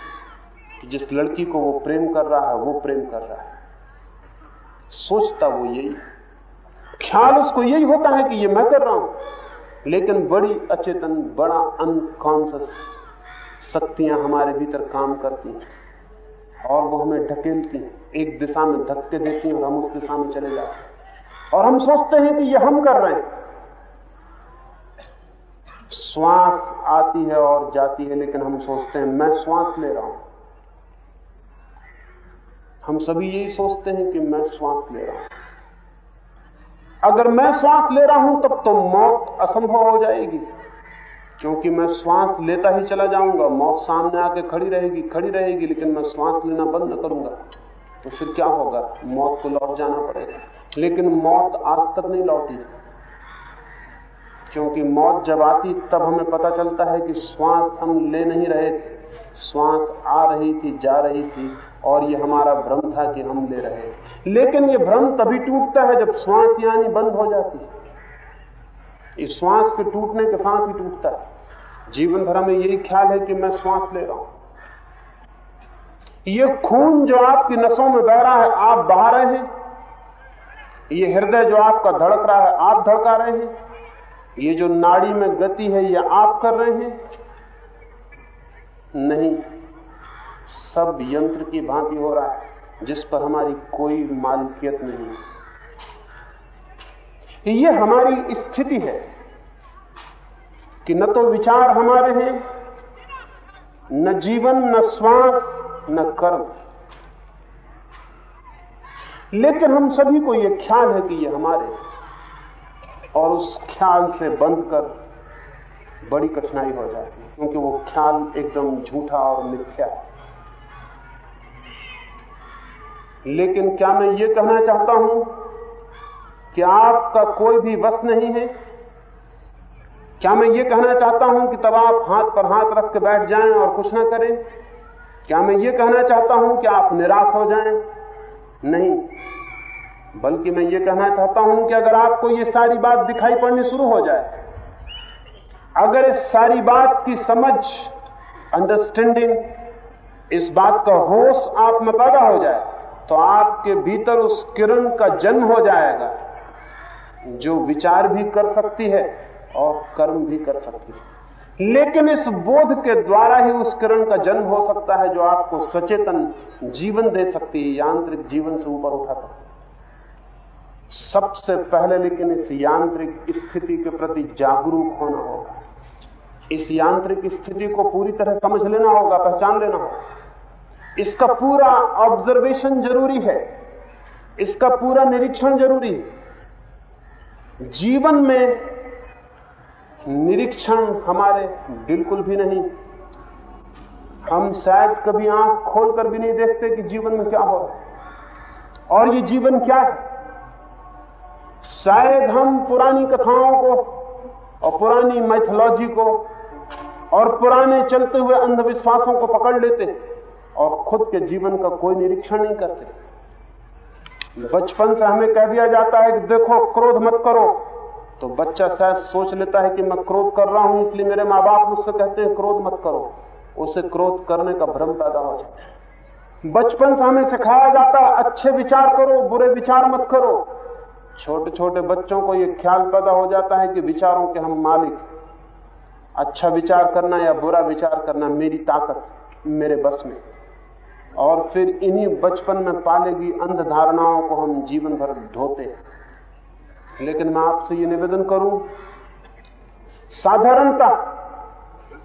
कि जिस लड़की को वो प्रेम कर रहा है, वो प्रेम कर रहा है। सोचता वो यही ख्याल उसको यही होता है कि ये मैं कर रहा हूँ। लेकिन बड़ी अचेतन, बड़ा अनकॉन्सियस शक्तियाँ हमारे भीतर काम करती हैं और वो हमें ढकेलती हैं। एक दिशा में धक्के देती हैं और हम उस दिशा में चले जाते हैं। और हम सोचते हैं कि ये हम कर रहे हैं। श्वास आती है और जाती है, लेकिन हम सोचते हैं, मैं श्वास ले रहा हूँ। हम सभी यही सोचते हैं कि मैं श्वास ले रहा हूँ। अगर मैं श्वास ले रहा हूँ, तब तो मौत असंभव हो जाएगी। क्योंकि मैं श्वास लेता ही चला जाऊँगा, मौत सामने आके खड़ी रहेगी खड़ी रहेगी, लेकिन मैं श्वास लेना बंद करूँगा। तो फिर क्या होगा? मौत को लौट जाना पड़ेगा। लेकिन मौत आज तक नहीं लौटी। क्योंकि मौत जब आती, तब हमें पता चलता है कि श्वास हम ले नहीं रहे थे। श्वास आ रही थी, जा रही थी, और ये हमारा भ्रम था कि हम ले रहे लेकिन ये भ्रम तभी टूटता है जब श्वास यानी बंद हो जाती है। इस श्वास के टूटने के साथ ही टूटता है। जीवन भर में यही ख्याल है कि मैं श्वास ले रहा हूँ। ये खून जो आपकी नसों में बह रहा है, आप बहा रहे हैं। ये हृदय जो आपका धड़क रहा है, आप धड़का रहे हैं। ये जो नाड़ी में गति है, ये आप कर रहे हैं। नहीं, सब यंत्र की भांति हो रहा है, जिस पर हमारी कोई मालिकियत नहीं है। ये हमारी स्थिति है कि न तो विचार हमारे हैं, न जीवन, न श्वास न कर्म। लेकिन हम सभी को यह ख्याल है कि ये हमारे और उस ख्याल से बंद कर बड़ी कठिनाई हो जाती है, क्योंकि वो ख्याल एकदम झूठा और मिथ्या है। लेकिन क्या मैं ये कहना चाहता हूँ कि आपका कोई भी वश नहीं है? क्या मैं ये कहना चाहता हूँ कि तब आप हाथ पर हाथ रख के बैठ जाएँ और कुछ ना करें? क्या मैं ये कहना चाहता हूँ कि आप निराश हो जाएँ? नहीं। बल्कि मैं ये कहना चाहता हूँ कि अगर आपको ये सारी बात दिखाई पड़नी शुरू हो जाए, अगर इस सारी बात की समझ अंडरस्टैंडिंग इस बात का होश आप में पैदा हो जाए तो आपके भीतर उस किरण का जन्म हो जाएगा, जो विचार भी कर सकती है और कर्म भी कर सकती है। लेकिन इस बोध के द्वारा ही उस किरण का जन्म हो सकता है जो आपको सचेतन जीवन दे सकती है, यांत्रिक जीवन से ऊपर उठा सकती है। सबसे पहले लेकिन इस यांत्रिक स्थिति के प्रति जागरूक होना होगा। इस यांत्रिक स्थिति को पूरी तरह समझ लेना होगा, पहचान लेना होगा। इसका पूरा ऑब्जर्वेशन ज़रूरी है। इसका पूरा निरीक्षण ज़रूरी है। जीवन में निरीक्षण हमारे बिल्कुल भी नहीं। हम शायद कभी आँख खोलकर भी नहीं देखते कि जीवन में क्या हो रहा है। और ये जीवन क्या है? शायद हम पुरानी कथाओं को और पुरानी मैथोलॉजी को और पुराने चलते हुए अंधविश्वासों को पकड़ लेते और खुद के जीवन का कोई निरीक्षण नहीं करते। बचपन से हमें कह दिया जाता है कि देखो, क्रोध मत करो। तो बच्चा शायद सोच लेता है कि मैं क्रोध कर रहा हूँ, इसलिए मेरे माँ बाप मुझसे कहते हैं, क्रोध मत करो। उसे क्रोध करने का भ्रम पैदा हो जाता है। बचपन से हमें सिखाया जाता है, अच्छे विचार करो, बुरे विचार मत करो। छोटे छोटे बच्चों को यह ख्याल पैदा हो जाता है कि विचारों के हम मालिक अच्छा विचार करना या बुरा विचार करना मेरी ताकत मेरे बस में। और फिर इन्हीं बचपन में पालेगी अंध धारणाओं को हम जीवन भर ढोते हैं। लेकिन मैं आपसे ये निवेदन करूँ, साधारणता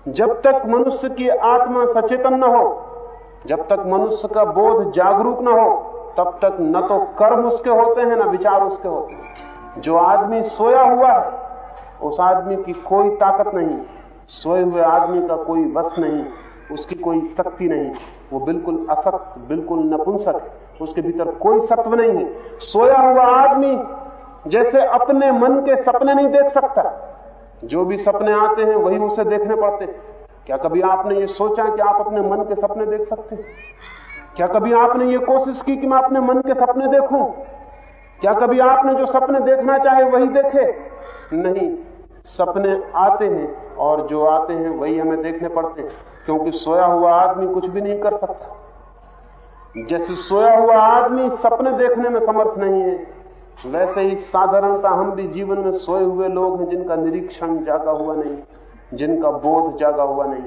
जब तक मनुष्य की आत्मा सचेतन न हो, जब तक मनुष्य का बोध जागरूक न हो, तब तक न तो कर्म उसके होते हैं, न विचार उसके होते हैं। जो आदमी सोया हुआ है, उस आदमी की कोई ताकत नहीं, सोए हुए आदमी का कोई वश नहीं, उसकी कोई शक्ति नहीं, वो बिल्कुल असक्त बिल्कुल नपुंसक उसके भीतर कोई सत्व नहीं है। सोया हुआ आदमी जैसे अपने मन के सपने नहीं देख सकता। जो भी सपने आते हैं, वही उसे देखने पड़ते क्या कभी आपने ये सोचा कि आप अपने मन के सपने देख सकते क्या कभी आपने ये कोशिश की कि मैं अपने मन के सपने देखूँ? क्या कभी आपने जो सपने देखना चाहे, वही देखे? नहीं। सपने आते हैं और जो आते हैं, वही हमें देखने पड़ते हैं। क्योंकि सोया हुआ आदमी कुछ भी नहीं कर सकता। जैसे सोया हुआ आदमी सपने देखने में समर्थ नहीं है वैसे ही साधारणता हम भी जीवन में सोए हुए लोग हैं जिनका निरीक्षण जागा हुआ नहीं, जिनका बोध जागा हुआ नहीं।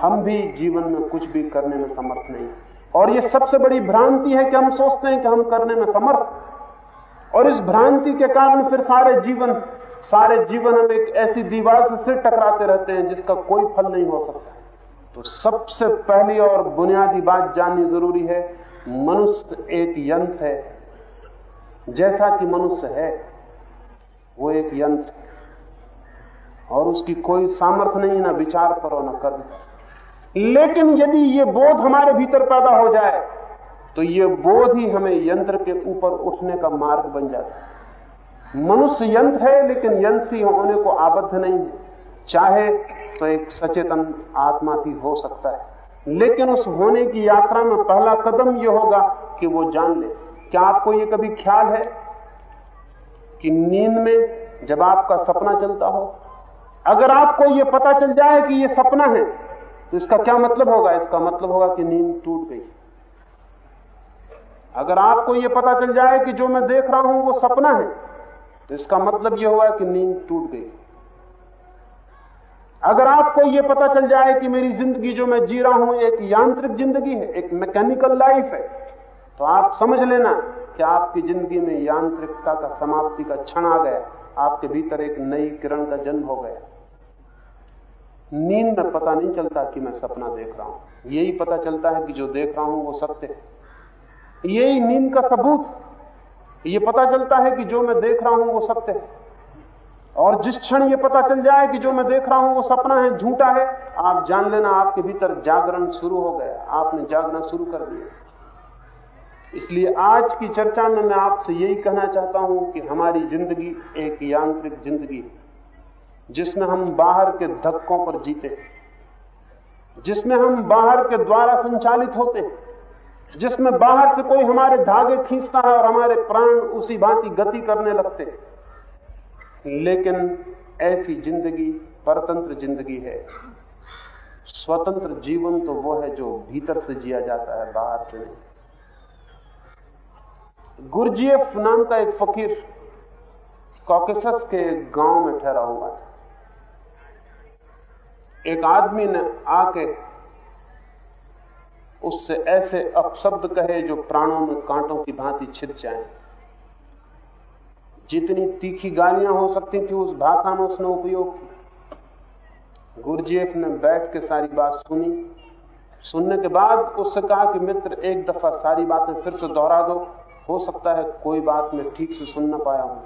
हम भी जीवन में कुछ भी करने में समर्थ नहीं। और ये सबसे बड़ी भ्रांति है कि हम सोचते हैं कि हम करने में समर्थ। और इस भ्रांति के कारण फिर सारे जीवन सारे जीवन हम एक ऐसी दीवार से सिर टकराते रहते हैं जिसका कोई फल नहीं हो सकता। तो सबसे पहली और बुनियादी बात जाननी ज़रूरी है, मनुष्य एक यंत्र है। जैसा कि मनुष्य है, वो एक यंत्र और उसकी कोई सामर्थ्य नहीं, ना विचार करो, ना कर्म लेकिन यदि ये बोध हमारे भीतर पैदा हो जाए तो ये बोध ही हमें यंत्र के ऊपर उठने का मार्ग बन जाता है। मनुष्य यंत्र है, लेकिन यंत्र होने को आबद्ध नहीं है। चाहे तो एक सचेतन आत्मा भी हो सकता है। लेकिन उस होने की यात्रा में पहला कदम यह होगा कि वो जान ले। क्या आपको यह कभी ख्याल है कि नींद में जब आपका सपना चलता हो, अगर आपको यह पता चल जाए कि यह सपना है तो इसका क्या मतलब होगा? इसका मतलब होगा कि नींद टूट गई। अगर आपको यह पता चल जाए कि जो मैं देख रहा हूँ वो सपना है तो इसका मतलब यह हुआ कि नींद टूट गई। अगर आपको यह पता चल जाए कि मेरी ज़िंदगी जो मैं जी रहा हूँ, एक यांत्रिक ज़िंदगी है, एक मैकेनिकल लाइफ है तो आप समझ लेना कि आपकी ज़िंदगी में यांत्रिकता का समाप्ति का क्षण आ गया। आपके भीतर एक नई किरण का जन्म हो गया। नींद में पता नहीं चलता कि मैं सपना देख रहा हूँ। यही पता चलता है कि जो देख रहा हूँ वो सत्य है। यही नींद का सबूत। ये पता चलता है कि जो मैं देख रहा हूँ वो सत्य है। और जिस क्षण ये पता चल जाए कि जो मैं देख रहा हूँ वो सपना है, झूठा है, आप जान लेना आपके भीतर जागरण शुरू हो गया। आपने जागना शुरू कर दिया। इसलिए आज की चर्चा में मैं आपसे यही कहना चाहता हूँ कि हमारी ज़िंदगी एक यांत्रिक ज़िंदगी जिसमें हम बाहर के धक्कों पर जीते जिसमें हम बाहर के द्वारा संचालित होते हैं, जिसमें बाहर से कोई हमारे धागे खींचता है और हमारे प्राण उसी भांति गति करने लगते हैं। लेकिन ऐसी ज़िंदगी परतंत्र ज़िंदगी है। स्वतंत्र जीवन तो वो है जो भीतर से जिया जाता है, बाहर से नहीं। गुरजीएफ नाम का एक फकीर कॉकेसस के गाँव में ठहरा हुआ था। एक आदमी ने आके उससे ऐसे अपशब्द कहे जो प्राणों में कांटों की भांति छिद जाए। जितनी तीखी गालियाँ हो सकती थी, उस भाषा में उसने उपयोग की ने बैठ के सारी बात सुनी। सुनने के बाद उससे कहा कि, मित्र, एक दफ़ा सारी बातें फिर से दोहरा दो। हो सकता है कोई बात मैं ठीक से सुन ना पाया हूँ।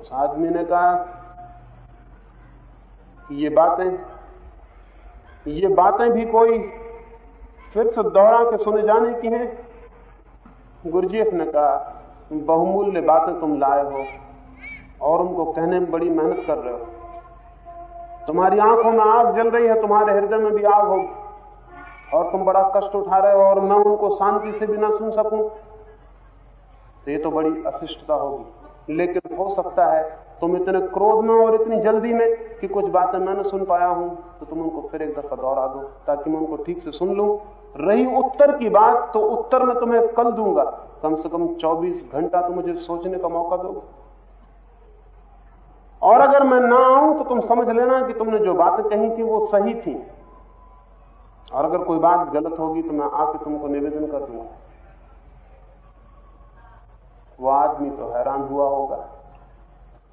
उस आदमी ने कहा, ये बातें ये बातें भी कोई फिर से दोहरा के सुने जाने की हैं? गुरजीफ ने कहा, बहुमूल्य बातें तुम लाए हो और उनको कहने में बड़ी मेहनत कर रहे हो। तुम्हारी आँखों में आग जल रही है, तुम्हारे हृदय में भी आग होगी। और तुम बड़ा कष्ट उठा रहे हो और मैं उनको शांति से भी ना सुन सकूँ। तो ये तो बड़ी अशिष्टता होगी। लेकिन हो सकता है तुम इतने क्रोध में और इतनी जल्दी में कि कुछ बातें मैंने सुन पाया हूँ तो तुम उनको फिर एक दफ़ा दोहरा दो, ताकि मैं उनको ठीक से सुन लू। रही उत्तर की बात तो उत्तर में तुम्हें कल दूँगा। कम से कम 24 घंटा तो मुझे सोचने का मौका दो और अगर मैं ना आऊँ तो तुम समझ लेना कि तुमने जो बातें कही थी, वो सही थी। और अगर कोई बात गलत होगी तो मैं आके तुमको निवेदन कर दूँगा। वो आदमी तो हैरान हुआ होगा।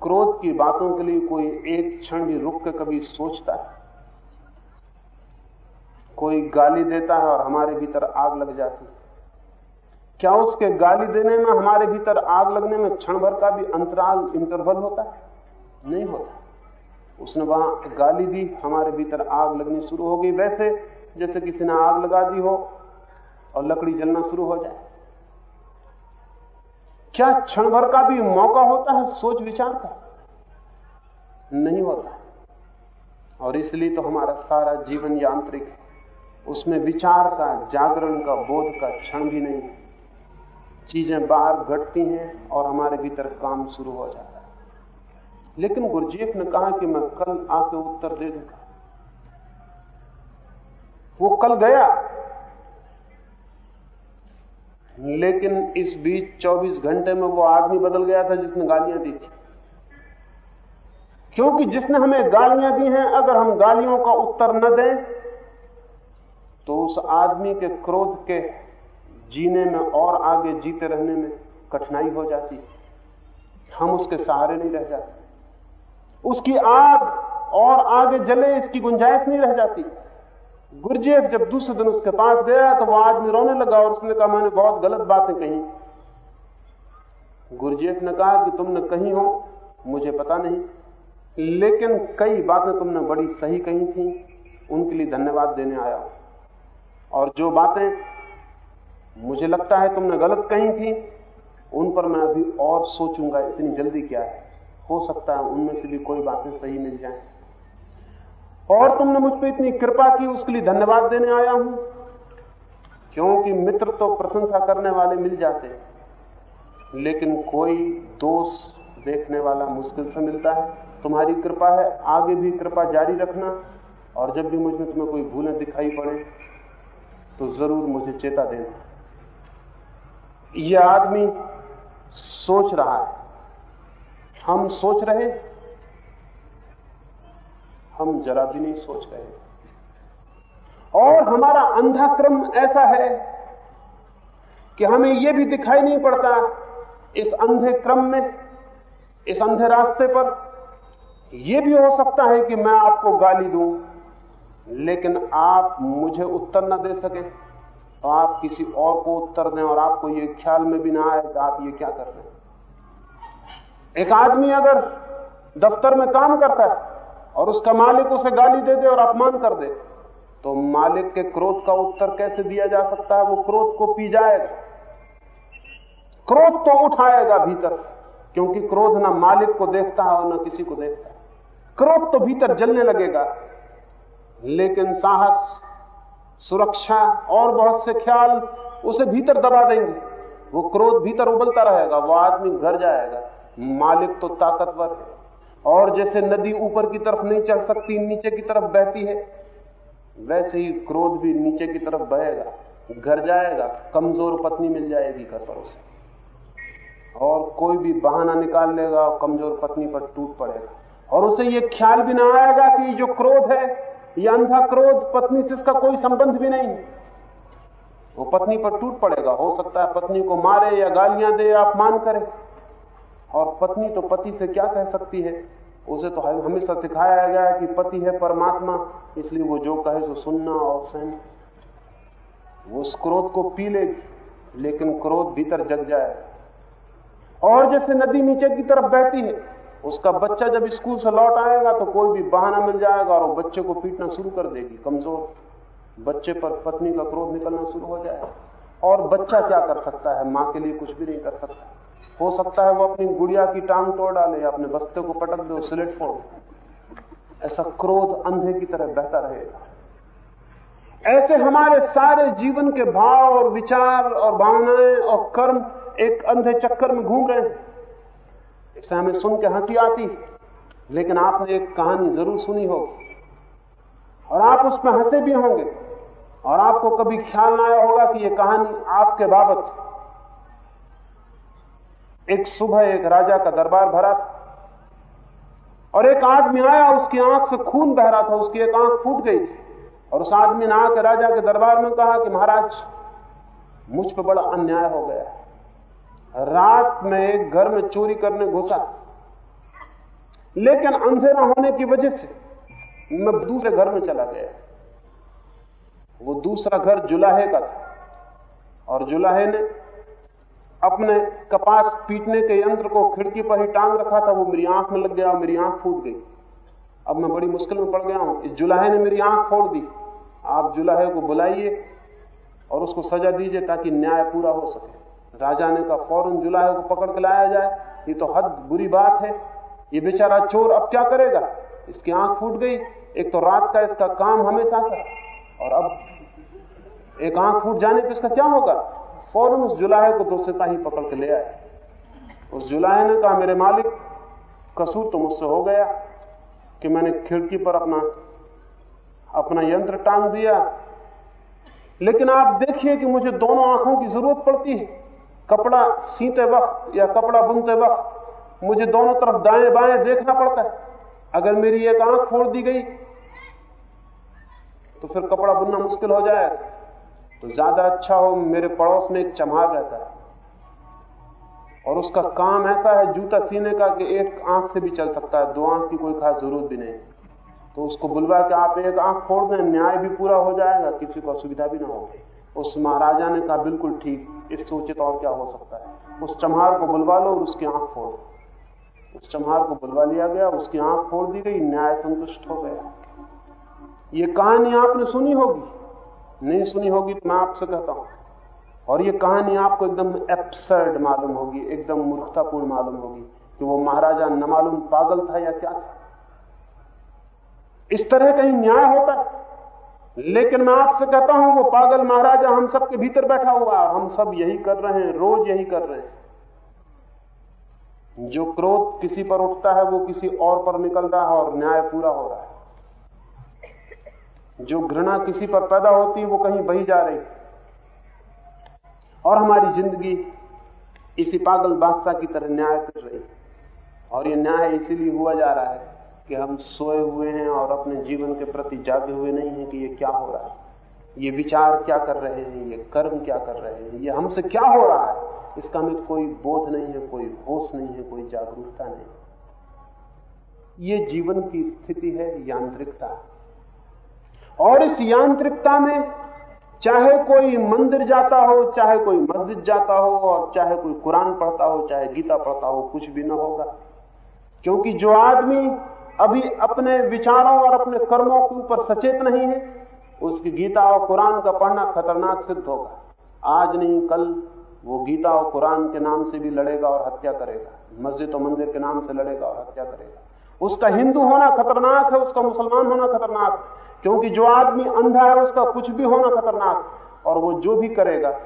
क्रोध की बातों के लिए कोई एक क्षण भी रुक के कभी सोचता है। कोई गाली देता है और हमारे भीतर आग लग जाती है। क्या उसके गाली देने में, हमारे भीतर आग लगने में क्षण भर का भी अंतराल इंटरवल होता है? नहीं होता। उसने वहाँ गाली दी, हमारे भीतर आग लगनी शुरू हो गई। वैसे जैसे किसी ने आग लगा दी हो और लकड़ी जलना शुरू हो जाए। क्या क्षण भर का भी मौका होता है सोच विचार का? नहीं होता। और इसलिए तो हमारा सारा जीवन यांत्रिक है। उसमें विचार का, जागरण का, बोध का क्षण भी नहीं है। चीज़ें बाहर घटती हैं और हमारे भीतर काम शुरू हो जाता है। लेकिन गुरजीफ ने कहा कि मैं कल आके उत्तर दे दूँगा। वो कल गया। लेकिन इस बीच 24 घंटे में वो आदमी बदल गया था जिसने गालियाँ दी थी। क्योंकि जिसने हमें गालियाँ दी हैं, अगर हम गालियों का उत्तर न दें तो उस आदमी के क्रोध के जीने में और आगे जीते रहने में कठिनाई हो जाती हम उसके सहारे नहीं रह जाते। उसकी आग और आगे जले, इसकी गुंजाइश नहीं रह जाती। गुरजेब जब दूसरे दिन उसके पास गया तो वो आदमी रोने लगा और उसने कहा, मैंने बहुत गलत बातें कही। गुरजेब ने कहा कि तुमने कही हो, मुझे पता नहीं, लेकिन कई बातें तुमने बड़ी सही कही थी, उनके लिए धन्यवाद देने आया और जो बातें मुझे लगता है तुमने गलत कही थी, उन पर मैं अभी और सोचूँगा, इतनी जल्दी क्या है? हो सकता है उनमें से भी कोई बातें सही मिल जाएँ। और तुमने मुझ पर इतनी कृपा की, उसके लिए धन्यवाद देने आया हूँ। क्योंकि मित्र तो प्रशंसा करने वाले मिल जाते हैं। लेकिन कोई दोष देखने वाला मुश्किल से मिलता है। तुम्हारी कृपा है, आगे भी कृपा जारी रखना। और जब भी मुझे तुम्हें कोई भूलें दिखाई पड़े तो ज़रूर मुझे चेता देना। यह आदमी सोच रहा है। हम सोच रहे हम जरा भी नहीं सोच रहे और हमारा अंधा क्रम ऐसा है कि हमें यह भी दिखाई नहीं पड़ता इस अंधे क्रम में, इस अंधे रास्ते पर। यह भी हो सकता है कि मैं आपको गाली दूँ, लेकिन आप मुझे उत्तर न दे सके। तो आप किसी और को उत्तर दें और आपको ये ख्याल में भी ना आए कि आप ये क्या कर रहे हैं। एक आदमी अगर दफ्तर में काम करता है और उसका मालिक उसे गाली दे दे और अपमान कर दे। तो मालिक के क्रोध का उत्तर कैसे दिया जा सकता है? वो क्रोध को पी जाएगा। क्रोध तो उठाएगा भीतर, क्योंकि क्रोध ना मालिक को देखता है और ना किसी को देखता है। क्रोध तो भीतर जलने लगेगा। लेकिन साहस, सुरक्षा और बहुत से ख्याल उसे भीतर दबा देंगे। वो क्रोध भीतर उबलता रहेगा, वो आदमी घर जाएगा। मालिक तो ताकतवर है। और जैसे नदी ऊपर की तरफ़ नहीं चल सकती, नीचे की तरफ़ बहती है, वैसे ही क्रोध भी नीचे की तरफ़ बहेगा, घर जाएगा, कमज़ोर पत्नी मिल जाएगी घर पर उसे। और कोई भी बहाना निकाल लेगा, कमज़ोर पत्नी पर टूट पड़ेगा। और उसे ये ख्याल भी ना आएगा कि जो क्रोध है, ये अंधा क्रोध, पत्नी से इसका कोई संबंध भी नहीं। वो पत्नी पर टूट पड़ेगा। हो सकता है पत्नी को मारे या गालियाँ दे अपमान करे। और पत्नी तो पति से क्या कह सकती है? उसे तो हमेशा सिखाया गया है कि पति है परमात्मा, इसलिए वो जो कहे सो सुनना और सहना। वो उस क्रोध को पी लेगी, लेकिन क्रोध भीतर जग जाए। और जैसे नदी नीचे की तरफ़ बहती है, उसका बच्चा जब स्कूल से लौट आएगा तो कोई भी बहाना मिल जाएगा और वो बच्चे को पीटना शुरू कर देगी, कमज़ोर। बच्चे पर पत्नी का क्रोध निकलना शुरू हो जाएगा। और बच्चा क्या कर सकता है? माँ के लिए कुछ भी नहीं कर सकता। हो सकता है वो अपनी गुड़िया की टांग तोड़ डाले, अपने बस्ते को पटक दे सिलेट फोड़ ऐसा क्रोध अंधे की तरह बहता रहेगा। ऐसे हमारे सारे जीवन के भाव और विचार और भावनाएँ और कर्म एक अंधे चक्कर में घूम रहे हैं। इससे हमें सुन के हँसी आती लेकिन आपने एक कहानी ज़रूर सुनी होगी। और आप उसमें हंसे भी होंगे। और आपको कभी ख्याल ना आया होगा कि यह कहानी आपके बाबत एक सुबह एक राजा का दरबार भरा था और एक आदमी आया, उसकी आँख से खून बह रहा था, उसकी एक आँख फूट गई थी। और उस आदमी ने आकर राजा के दरबार में कहा कि महाराज, मुझ पर बड़ा अन्याय हो गया है। रात में एक घर में चोरी करने घुसा। लेकिन अंधेरा होने की वजह से मैं दूसरे घर में चला गया। वो दूसरा घर जुलाहे का था। और जुलाहे ने अपने कपास पीटने के यंत्र को खिड़की पर ही टांग रखा था, वो मेरी आँख में लग गया, मेरी आँख फूट गई। अब मैं बड़ी मुश्किल में पड़ गया हूँ। इस जुलाहे ने मेरी आँख फोड़ दी। आप जुलाहे को बुलाइए और उसको सजा दीजिए ताकि न्याय पूरा हो सके। राजा ने कहा, फ़ौरन जुलाहे को पकड़ के लाया जाए। ये तो हद बुरी बात है। ये बेचारा चोर अब क्या करेगा? इसकी आँख फूट गई। एक तो रात का इसका काम हमेशा का और अब एक आँख फूट जाने पर इसका क्या होगा? फ़ौरन उस जुलाहे को दो सिपाही पकड़ के ले आए। उस जुलाहे ने कहा, मेरे मालिक, कसूर तो मुझसे हो गया कि मैंने खिड़की पर अपना अपना यंत्र टांग दिया। लेकिन आप देखिए कि मुझे दोनों आँखों की ज़रूरत पड़ती है। कपड़ा सीते वक्त या कपड़ा बुनते वक्त मुझे दोनों तरफ़ दाएँ बाएँ देखना पड़ता है। अगर मेरी एक आँख फोड़ दी गई तो फिर कपड़ा बुनना मुश्किल हो जाएगा तो ज़्यादा अच्छा हो मेरे पड़ोस में एक चमार रहता है। और उसका काम ऐसा है जूता सीने का कि एक आँख से भी चल सकता है, दो आँख की कोई खास ज़रूरत भी नहीं। तो उसको बुलवा के आप एक आँख फोड़ दें, न्याय भी पूरा हो जाएगा, किसी को असुविधा भी ना होगी उस महाराजा ने कहा, बिल्कुल ठीक इससे उचित और क्या हो सकता है? उस चम्हार को बुलवा लो और उसकी आँख फोड़। उस चम्हार को बुलवा लिया गया, उसकी आँख फोड़ दी गई, न्याय संतुष्ट हो गया। ये कहानी आपने सुनी होगी। नहीं सुनी होगी तो मैं आपसे कहता हूँ। और ये कहानी आपको एकदम एप्सर्ड मालूम होगी, एकदम मूर्खतापूर्ण मालूम होगी कि वो महाराजा न मालूम पागल था या क्या था। इस तरह कहीं न्याय होता है। लेकिन मैं आपसे कहता हूँ, वो पागल महाराजा हम सबके भीतर बैठा हुआ, हम सब यही कर रहे हैं, रोज यही कर रहे हैं। जो क्रोध किसी पर उठता है, वो किसी और पर निकल रहा है और न्याय पूरा हो रहा है। जो घृणा किसी पर पैदा होती है, वो कहीं बही जा रही। और हमारी ज़िंदगी इसी पागल बादशाह की तरह न्याय कर रही और ये न्याय इसीलिए हुआ जा रहा है कि हम सोए हुए हैं और अपने जीवन के प्रति जागे हुए नहीं हैं कि ये क्या हो रहा है। ये विचार क्या कर रहे हैं, ये कर्म क्या कर रहे हैं, ये हमसे क्या हो रहा है? इसका हमें कोई बोध नहीं है, कोई होश नहीं है, कोई जागरूकता नहीं ये जीवन की स्थिति है, यांत्रिकता और इस यांत्रिकता में चाहे कोई मंदिर जाता हो, चाहे कोई मस्जिद जाता हो, और चाहे कोई कुरान पढ़ता हो, चाहे गीता पढ़ता हो, कुछ भी ना होगा। क्योंकि जो आदमी अभी अपने विचारों और अपने कर्मों के ऊपर सचेत नहीं है, उसकी गीता और कुरान का पढ़ना खतरनाक सिद्ध होगा। आज नहीं, कल वो गीता और कुरान के नाम से भी लड़ेगा और हत्या करेगा। मस्जिद और मंदिर के नाम से लड़ेगा और हत्या करेगा। उसका हिंदू होना खतरनाक है, उसका मुसलमान होना खतरनाक क्योंकि जो आदमी अंधा है, उसका कुछ भी होना खतरनाक और वो जो भी करेगा,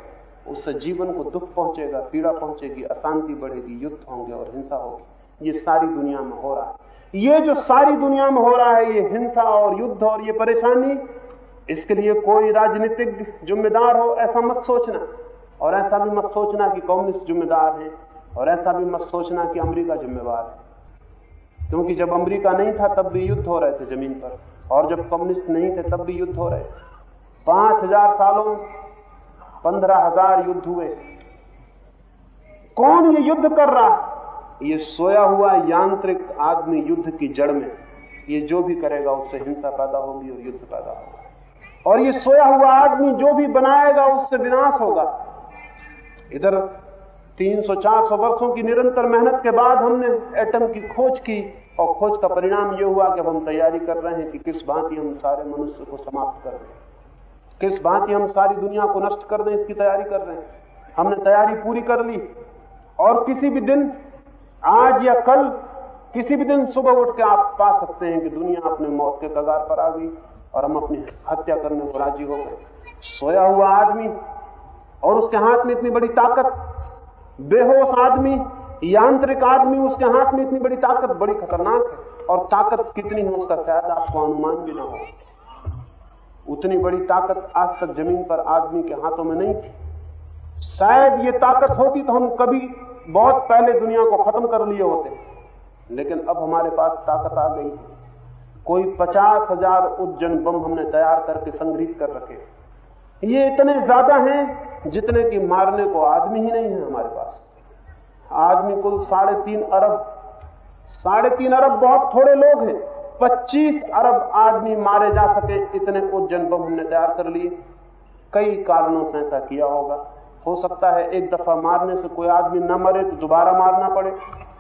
उससे जीवन को दुख पहुंचेगा, पीड़ा पहुंचेगी, अशांति बढ़ेगी, युद्ध होंगे और हिंसा होगी। ये सारी दुनिया में हो रहा है। ये जो सारी दुनिया में हो रहा है, ये हिंसा और युद्ध और ये परेशानी, इसके लिए कोई राजनीतिक जिम्मेदार हो, ऐसा मत सोचना। और ऐसा भी मत सोचना कि कम्युनिस्ट जिम्मेदार है, और ऐसा भी मत सोचना कि अमेरिका जिम्मेवार है। क्योंकि जब अमेरिका नहीं था, तब भी युद्ध हो रहे थे ज़मीन पर। और जब कम्युनिस्ट नहीं थे, तब भी युद्ध हो रहे थे। पाँच हज़ार सालों पंद्रह हज़ार युद्ध हुए। कौन ये युद्ध कर रहा ये सोया हुआ यांत्रिक आदमी युद्ध की जड़ में। ये जो भी करेगा, उससे हिंसा पैदा होगी और युद्ध पैदा होगा। और ये सोया हुआ आदमी जो भी बनाएगा, उससे विनाश होगा। इधर 300-400 वर्षों की निरंतर मेहनत के बाद हमने एटम की खोज की और खोज का परिणाम यह हुआ कि हम तैयारी कर रहे हैं कि किस भांति हम सारे मनुष्य को समाप्त कर दें। किस भांति हम सारी दुनिया को नष्ट कर दें इसकी तैयारी कर रहे हैं। हमने तैयारी पूरी कर ली। और किसी भी दिन, आज या कल, किसी भी दिन सुबह उठ के आप पा सकते हैं कि दुनिया अपने मौत के कगार पर आ गई और हम अपनी हत्या करने को राज़ी हो गए। सोया हुआ आदमी और उसके हाथ में इतनी बड़ी ताकत बेहोश आदमी, यांत्रिक आदमी, उसके हाथ में इतनी बड़ी ताकत, बड़ी खतरनाक है। और ताकत कितनी हो उसका, शायद आपको अनुमान भी ना हो। उतनी बड़ी ताकत आज तक ज़मीन पर आदमी के हाथों में नहीं थी। शायद ये ताकत होती तो हम कभी बहुत पहले दुनिया को खत्म कर लिए होते। लेकिन अब हमारे पास ताकत आ गई है। कोई पचास हज़ार उज्जैन बम हमने तैयार करके संग्रहित कर रखे। ये इतने ज़्यादा हैं जितने की मारने को आदमी ही नहीं है हमारे पास। आदमी कुल साढ़े तीन अरब। साढ़े तीन अरब बहुत थोड़े लोग हैं। पच्चीस अरब आदमी मारे जा सके, इतने उज्जैन बम हमने तैयार कर लिए। कई कारणों से ऐसा किया होगा। हो सकता है एक दफ़ा मारने से कोई आदमी न मरे तो दोबारा मारना पड़े,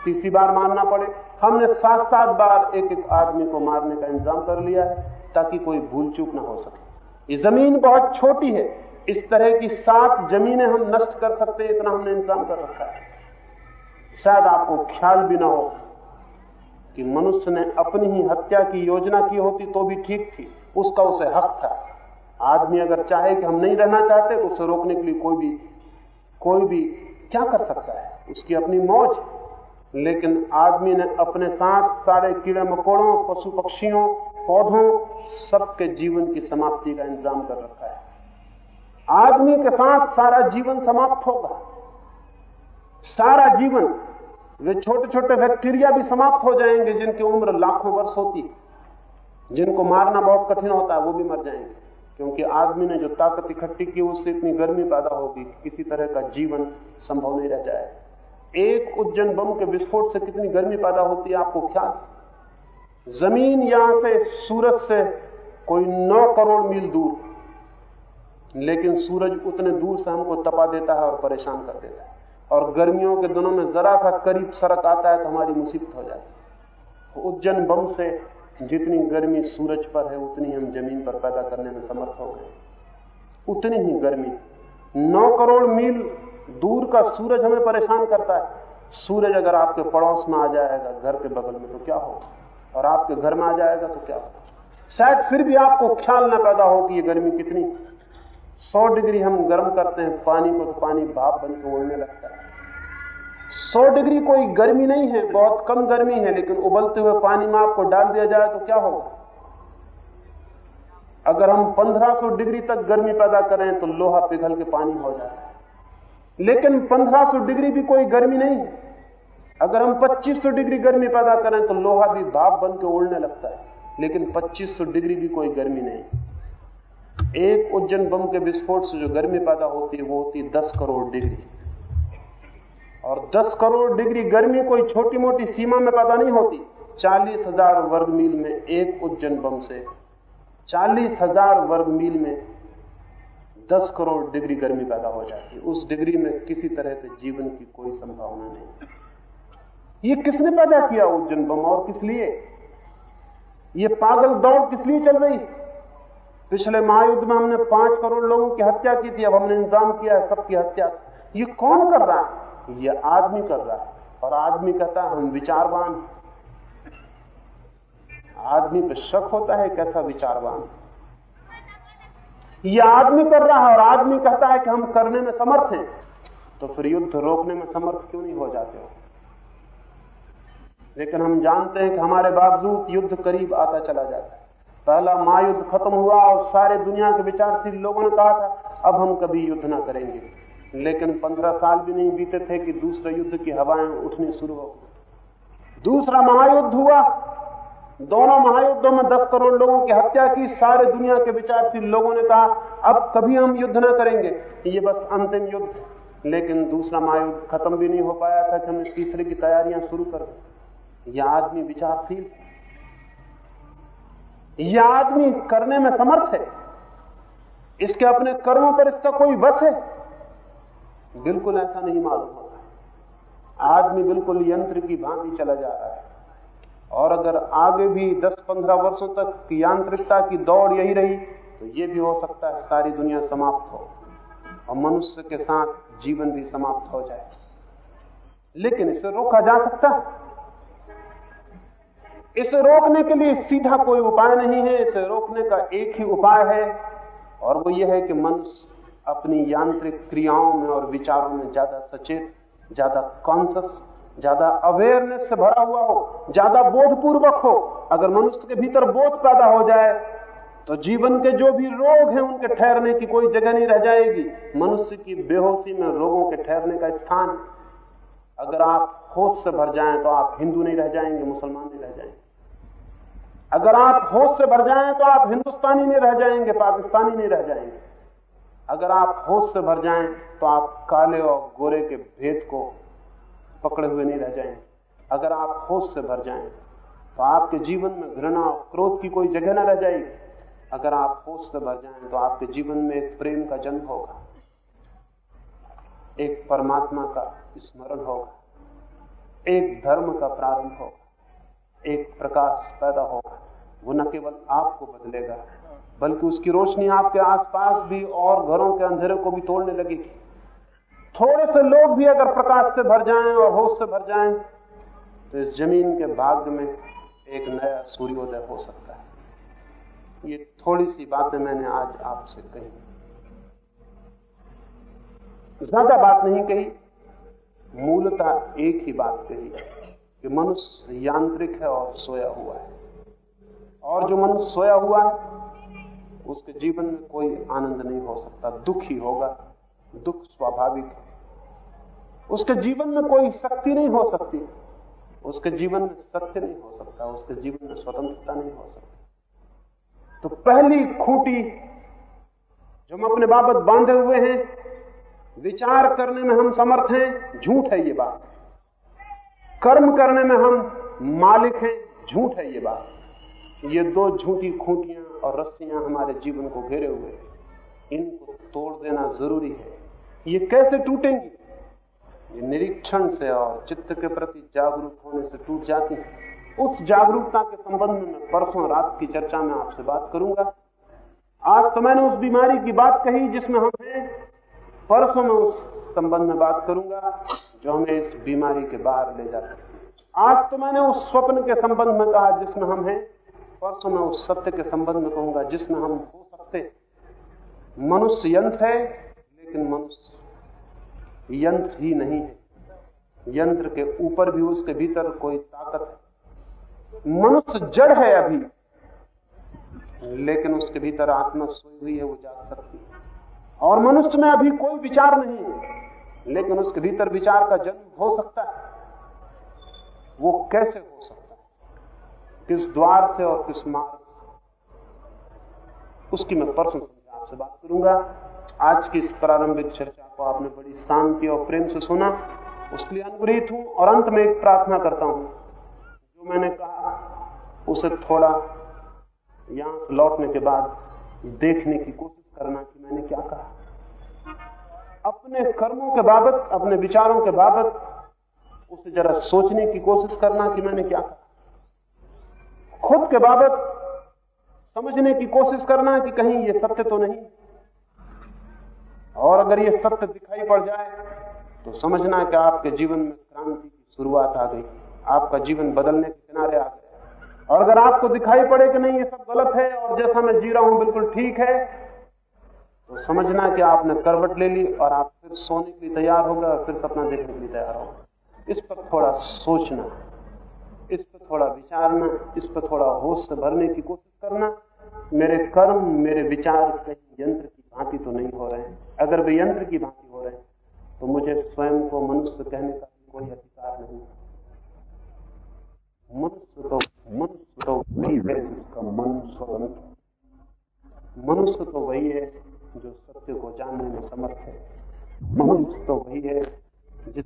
तीसरी बार मारना पड़े। हमने सात सात बार एक एक आदमी को मारने का इंतज़ाम कर लिया है, ताकि कोई भूल चूक ना हो सके। ये ज़मीन बहुत छोटी है। इस तरह की सात जमीनें हम नष्ट कर सकते हैं, इतना हमने इंतज़ाम कर रखा है। शायद आपको ख्याल भी ना हो कि मनुष्य ने अपनी ही हत्या की योजना की होती तो भी ठीक थी। उसका उसे हक था। आदमी अगर चाहे कि हम नहीं रहना चाहते तो उसे रोकने के लिए कोई भी कोई भी क्या कर सकता है? उसकी अपनी मौज लेकिन आदमी ने अपने साथ सारे कीड़े मकोड़ों, पशु पक्षियों, पौधों, सबके जीवन की समाप्ति का इंतज़ाम कर रखा है। आदमी के साथ सारा जीवन समाप्त होगा। सारा जीवन, वे छोटे छोटे बैक्टीरिया भी समाप्त हो जाएँगे जिनकी उम्र लाखों वर्ष होती है। जिनको मारना बहुत कठिन होता है, वो भी मर जाएँगे। क्योंकि आदमी ने जो ताकत इकट्ठी की, उससे इतनी गर्मी पैदा होगी कि किसी तरह का जीवन संभव नहीं रह जाए। एक उज्जैन बम के विस्फोट से कितनी गर्मी पैदा होती है, आपको ख्याल ज़मीन यहाँ से, सूरज से कोई नौ करोड़ मील दूर। लेकिन सूरज उतने दूर से हमको तपा देता है और परेशान कर देता है। और गर्मियों के दिनों में जरा सा करीब सड़क आता है तो हमारी मुसीबत हो जाती है। उज्जैन बम से जितनी गर्मी सूरज पर है, उतनी हम ज़मीन पर पैदा करने में समर्थ हो गए। उतनी ही गर्मी। नौ करोड़ मील दूर का सूरज हमें परेशान करता है। सूरज अगर आपके पड़ोस में आ जाएगा, घर के बगल में तो क्या होगा? और आपके घर में आ जाएगा तो क्या होगा? शायद फिर भी आपको ख्याल ना पैदा हो कि ये गर्मी कितनी सौ डिग्री हम गर्म करते हैं, पानी को तो पानी भाप बन के उड़ने लगता है। सौ डिग्री कोई गर्मी नहीं है, बहुत कम गर्मी है, लेकिन उबलते हुए पानी में आपको डाल दिया जाए तो क्या होगा? अगर हम 1500 डिग्री तक गर्मी पैदा करें तो लोहा पिघल के पानी हो जाता है। लेकिन 1500 डिग्री भी कोई गर्मी नहीं है। अगर हम 2500 डिग्री गर्मी पैदा करें तो लोहा भी भाप बन के उड़ने लगता है, लेकिन 2500 डिग्री भी कोई गर्मी नहीं। एक उज्जैन बम के विस्फोट से जो गर्मी पैदा होती है, वो होती है दस करोड़ डिग्री। और 10 करोड़ डिग्री गर्मी कोई छोटी मोटी सीमा में पैदा नहीं होती। चालीस हज़ार वर्ग मील में एक उज्जैन बम से, चालीस हज़ार वर्ग मील में 10 करोड़ डिग्री गर्मी पैदा हो जाती है। उस डिग्री में किसी तरह से जीवन की कोई संभावना नहीं। ये किसने पैदा किया उज्जैन बम और किस लिए? ये पागल दौड़ किस लिए चल रही? पिछले महायुद्ध में हमने पाँच करोड़ लोगों की हत्या की थी, अब हमने इंतज़ाम किया है सबकी हत्या। ये कौन कर रहा है? ये आदमी कर रहा है। और आदमी कहता है, हम विचारवान आदमी पे शक होता है, कैसा विचारवान ये आदमी कर रहा है और आदमी कहता है कि हम करने में समर्थ हैं। तो फिर युद्ध रोकने में समर्थ क्यों नहीं हो जाते हो? लेकिन हम जानते हैं कि हमारे बावजूद युद्ध करीब आता चला जाता है। पहला महायुद्ध खत्म हुआ और सारे दुनिया के विचारशील लोगों ने कहा था, अब हम कभी युद्ध ना करेंगे। लेकिन पंद्रह साल भी नहीं बीते थे कि दूसरे युद्ध की हवाएँ उठनी शुरू हो दूसरा महायुद्ध हुआ। दोनों महायुद्धों में दस करोड़ लोगों की हत्या की। सारे दुनिया के विचारशील लोगों ने कहा, अब कभी हम युद्ध न करेंगे। ये बस अंतिम युद्ध लेकिन दूसरा महायुद्ध खत्म भी नहीं हो पाया था कि हमने तीसरे की तैयारियाँ शुरू कर यह आदमी विचारशील यह आदमी करने में समर्थ है। इसके अपने कर्मों पर इसका कोई बस है? बिल्कुल ऐसा नहीं मालूम होता। आदमी बिल्कुल यंत्र की भांति चला जा रहा है। और अगर आगे भी 10-15 वर्षों तक यांत्रिकता की दौड़ यही रही तो ये भी हो सकता है सारी दुनिया समाप्त हो और मनुष्य के साथ जीवन भी समाप्त हो जाए। लेकिन इसे रोका जा सकता है। इसे रोकने के लिए सीधा कोई उपाय नहीं है, इसे रोकने का एक ही उपाय है, और वो ये है कि मनुष्य अपनी यांत्रिक क्रियाओं में और विचारों में ज़्यादा सचेत, ज़्यादा कॉन्सियस ज़्यादा अवेयरनेस से भरा हुआ हो, ज़्यादा बोधपूर्वक हो। अगर मनुष्य के भीतर बोध पैदा हो जाए तो जीवन के जो भी रोग हैं, उनके ठहरने की कोई जगह नहीं रह जाएगी। मनुष्य की बेहोशी में रोगों के ठहरने का स्थान, अगर आप होश से भर जाएँ तो आप हिंदू नहीं रह जाएँगे, मुसलमान नहीं रह जाएँगे। अगर आप होश से भर जाएँ तो आप हिंदुस्तानी नहीं रह जाएँगे, पाकिस्तानी नहीं रह जाएँगे। अगर आप होश से भर जाएँ तो आप काले और गोरे के भेद को पकड़े हुए नहीं रह जाएँगे। अगर आप होश से भर जाएँ तो आपके जीवन में घृणा और क्रोध की कोई जगह न रह जाएगी। अगर आप होश से भर जाएँ तो आपके जीवन में एक प्रेम का जन्म होगा। एक परमात्मा का स्मरण होगा। एक धर्म का प्रारंभ होगा। एक प्रकाश पैदा होगा। वो न केवल आपको बदलेगा, बल्कि उसकी रोशनी आपके आसपास भी और घरों के अंधेरे को भी तोड़ने लगेगी। थोड़े से लोग भी अगर प्रकाश से भर जाएँ और होश से भर जाएँ तो इस ज़मीन के भाग्य में एक नया सूर्योदय हो सकता है। ये थोड़ी सी बातें मैंने आज आपसे कही। ज़्यादा बात नहीं कही, मूलतः एक ही बात कही। कि मनुष्य यांत्रिक है और सोया हुआ है। और जो मनुष्य सोया हुआ है, उसके जीवन में कोई आनंद नहीं हो सकता, दुख ही होगा, दुख स्वाभाविक है। उसके जीवन में कोई शक्ति नहीं हो सकती, उसके जीवन में सत्य नहीं हो सकता, उसके जीवन में स्वतंत्रता नहीं हो सकती। तो पहली खूंटी जो हम अपने बाबत बांधे हुए हैं, विचार करने में हम समर्थ हैं, झूठ है ये बात। कर्म करने में हम मालिक हैं, झूठ है ये बात। ये दो झूठी खूंटियाँ और रस्सियाँ हमारे जीवन को घेरे हुए हैं। इनको तोड़ देना ज़रूरी है। ये कैसे टूटेंगी? ये निरीक्षण से और चित्त के प्रति जागरूक होने से टूट जाती है। उस जागरूकता के संबंध में परसों रात की चर्चा में आपसे बात करूँगा। आज तो मैंने उस बीमारी की बात कही जिसमें हम हैं। परसों में उस संबंध में बात करूँगा। जो हमें इस बीमारी के बाहर ले जा सकती है। आज तो मैंने उस स्वप्न के संबंध में कहा जिसमें हम हैं, परसों मैं उस सत्य के संबंध में कहूँगा जिसमें हम हो सकते मनुष्य यंत्र है, लेकिन मनुष्य यंत्र ही नहीं है। यंत्र के ऊपर भी उसके भीतर कोई ताकत है। मनुष्य जड़ है अभी, लेकिन उसके भीतर आत्मा सोई हुई है, वो जाग सकती है। और मनुष्य में अभी कोई विचार नहीं है। लेकिन उसके भीतर विचार का जन्म हो सकता है। वो कैसे हो सकता है? किस द्वार से और किस मार्ग से? उसकी मैं परसों आपसे बात करूँगा। आज की इस प्रारंभिक चर्चा को आपने बड़ी शांति और प्रेम से सुना। उसके लिए अनुग्रहित हूँ और अंत में एक प्रार्थना करता हूँ। जो मैंने कहा, उसे थोड़ा यहाँ से लौटने के बाद देखने की कोशिश करना कि मैंने क्या कहा। अपने कर्मों के बाबत, अपने विचारों के बाबत उसे जरा सोचने की कोशिश करना कि मैंने क्या कहा। खुद के बाबत समझने की कोशिश करना कि कहीं ये सत्य तो नहीं। और अगर ये सत्य दिखाई पड़ जाए तो समझना कि आपके जीवन में क्रांति की शुरुआत आ गई। आपका जीवन बदलने के किनारे आ गया। और अगर आपको दिखाई पड़े कि नहीं, ये सब गलत है और जैसा मैं जी रहा हूँ, बिल्कुल ठीक है तो समझना कि आपने करवट ले ली और आप फिर सोने के लिए तैयार हो गए और फिर सपना देखने के लिए तैयार हो इस पर थोड़ा सोचना, इस पर थोड़ा विचारना, इस पर थोड़ा होश से भरने की कोशिश करना। मेरे कर्म, मेरे विचार कहीं यंत्र की भांति तो नहीं हो रहे हैं। अगर वे यंत्र की भांति हो रहे हैं तो मुझे स्वयं को मनुष्य कहने का कोई अधिकार नहीं मनुष्य तो मनुष्य तो वही है जिसका मन स्वतंत्र मनुष्य तो वही है जो सत्य को जानने में समर्थ है। मनुष्य तो वही है जिस